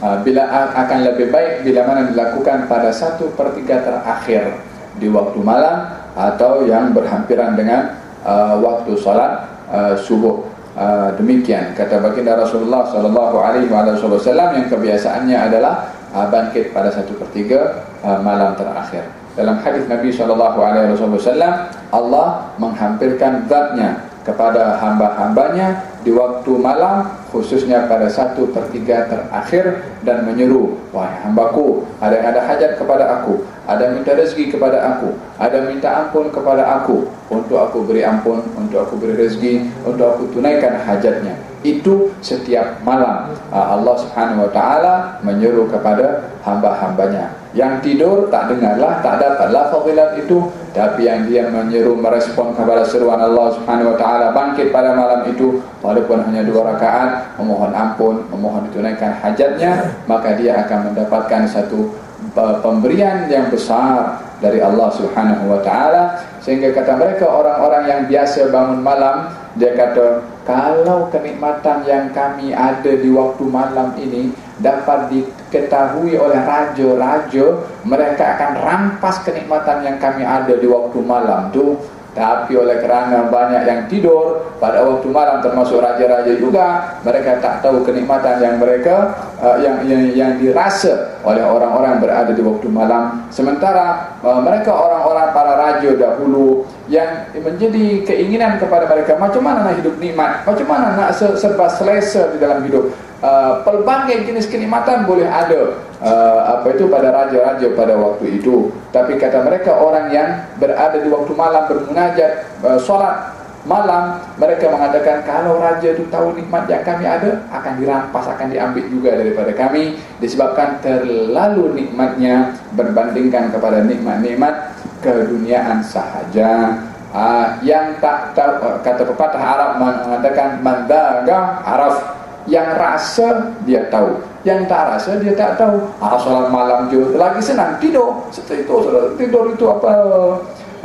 Uh, bila akan lebih baik bila mana dilakukan pada satu per tiga terakhir di waktu malam atau yang berhampiran dengan uh, waktu solat uh, subuh. Ah, demikian kata baginda Rasulullah sallallahu alaihi wasallam yang kebiasaannya adalah uh, bangkit pada satu pertiga uh, malam terakhir. Dalam hadis Nabi sallallahu alaihi wasallam Allah menghampirkan zatnya kepada hamba-hambanya di waktu malam khususnya pada satu pertiga terakhir dan menyeru wahai hambaku ada yang ada hajat kepada aku ada minta rezeki kepada aku. Ada minta ampun kepada aku. Untuk aku beri ampun untuk aku beri rezeki untuk aku tunaikan hajatnya. Itu setiap malam. Ah, Allah Subhanahu wa taala menyeru kepada hamba-hambanya. Yang tidur tak dengarlah tak dapatlah fadilat itu. Tapi yang dia menyeru merespon kepada seruan Allah Subhanahu wa taala bangkit pada malam itu walaupun hanya dua rakaat memohon ampun memohon ditunaikan hajatnya maka dia akan mendapatkan satu pemberian yang besar dari Allah Subhanahu wa taala sehingga kata mereka orang-orang yang biasa bangun malam dia kata kalau kenikmatan yang kami ada di waktu malam ini dapat diketahui oleh raja-raja mereka akan rampas kenikmatan yang kami ada di waktu malam. Tu tapi oleh kerana banyak yang tidur pada waktu malam termasuk raja-raja juga mereka tak tahu kenikmatan yang mereka uh, yang, yang yang dirasa oleh orang-orang berada di waktu malam. Sementara uh, mereka orang-orang para raja dahulu yang menjadi keinginan kepada mereka macam mana nak hidup nikmat? Macam mana nak serba selesa di dalam hidup uh, pelbagai jenis kenikmatan boleh ada. Uh, apa itu pada raja-raja pada waktu itu. Tapi kata mereka orang yang berada di waktu malam bermunajat uh, solat malam mereka mengatakan kalau raja itu tahu nikmat yang kami ada akan dirampas akan diambil juga daripada kami. Disebabkan terlalu nikmatnya berbandingkan kepada nikmat-nikmat keduniaan sahaja. Uh, yang tak tahu kata pepatah Arab mengatakan mandaga araf yang rasa dia tahu. Yang tak rasa dia tak tahu. Ah solat malam je lagi senang. Tidur. Setelah itu tidur itu apa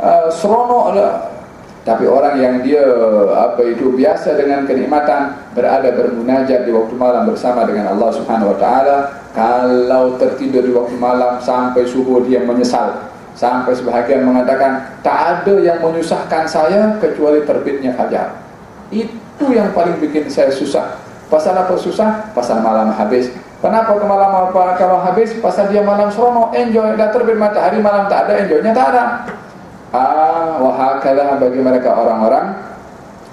uh, seronok lah. Tapi orang yang dia apa itu biasa dengan kenikmatan berada bermunajat di waktu malam bersama dengan Allah Subhanahu wa taala kalau tertidur di waktu malam sampai subuh dia menyesal. Sampai sebahagian mengatakan tak ada yang menyusahkan saya kecuali terbitnya fajar. Itu yang paling bikin saya susah Pasal apa susah? Pasal malam habis. Kenapa ke malam apa kalau habis? Pasal dia malam seronok, enjoy. Dah terbit matahari malam tak ada, enjoynya tak ada. Ah, wahakalah bagi mereka orang-orang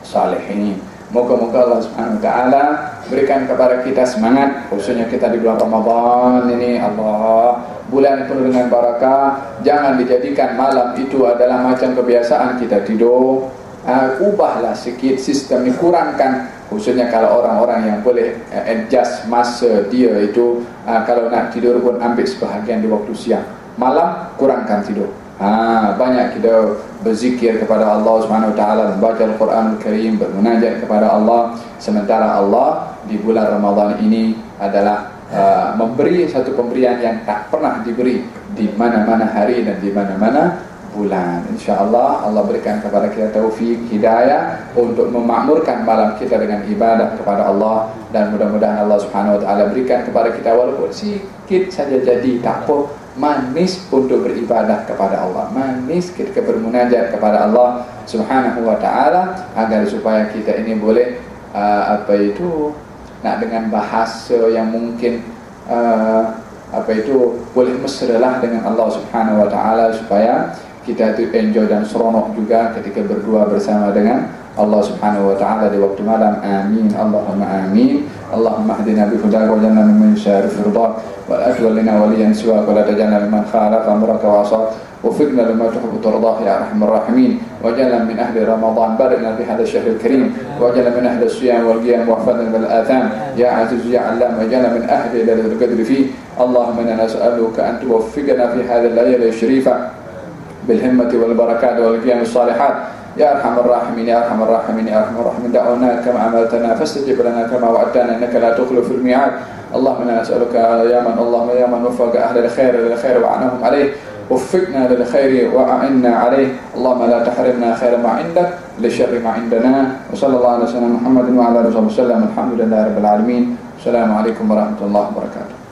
saleh ini. Moga-moga Allah Subhanahu taala berikan kepada kita semangat khususnya kita di bulan Ramadan ini Allah bulan penuh dengan barakah jangan dijadikan malam itu adalah macam kebiasaan kita tidur uh, ubahlah sikit sistem ini kurangkan khususnya kalau orang-orang yang boleh uh, adjust masa dia itu uh, kalau nak tidur pun ambil sebahagian di waktu siang malam kurangkan tidur Ha, banyak kita berzikir kepada Allah Taala, membaca Al-Quran Al-Karim, bermunajat kepada Allah. Sementara Allah di bulan Ramadhan ini adalah uh, memberi satu pemberian yang tak pernah diberi di mana-mana hari dan di mana-mana bulan. InsyaAllah Allah berikan kepada kita taufik, hidayah untuk memakmurkan malam kita dengan ibadah kepada Allah dan mudah-mudahan Allah Subhanahu Wa Taala berikan kepada kita walaupun sikit saja jadi tak apa manis untuk beribadah kepada Allah manis ketika bermunajat kepada Allah subhanahu wa ta'ala agar supaya kita ini boleh uh, apa itu nak dengan bahasa yang mungkin uh, apa itu boleh mesralah dengan Allah subhanahu wa ta'ala supaya kita itu enjoy dan seronok juga ketika berdua bersama dengan Allah subhanahu wa ta'ala di waktu malam amin Allahumma amin Allahumma hadina bi hudak wa janna min syarif ridak wa ajwal lana waliyan siwak wa la tajalna liman khalaqa amraka wa asad وفقنا لما تحب وترضاه يا ارحم الراحمين وجعلنا من اهل رمضان باركنا في هذا الشهر الكريم وجعلنا من اهل الصيام والقيام واحفظنا من الاثام يا عزيز يا علام وجعلنا من اهل ليله القدر فيه اللهم انا نسالك ان توفقنا في هذه الليله الشريفه بالهمة والبركات والقيام الصالحات. يا أرحم الراحمين يا أرحم الراحمين يا أرحم الراحمين. دعونا كما أمرتنا فاستجب لنا كما وعدتنا إنك لا تخلف الميعاد. اللهم أنا نسألك يا من اللهم يا من وفق أهل الخير للخير وعنهم عليه. وفقنا للخير وأعنا عليه. اللهم لا تحرمنا خير ما عندك لشر ما عندنا. وصلى الله على سيدنا محمد وعلى آله وصحبه وسلم. الحمد لله رب العالمين. السلام عليكم ورحمة الله وبركاته.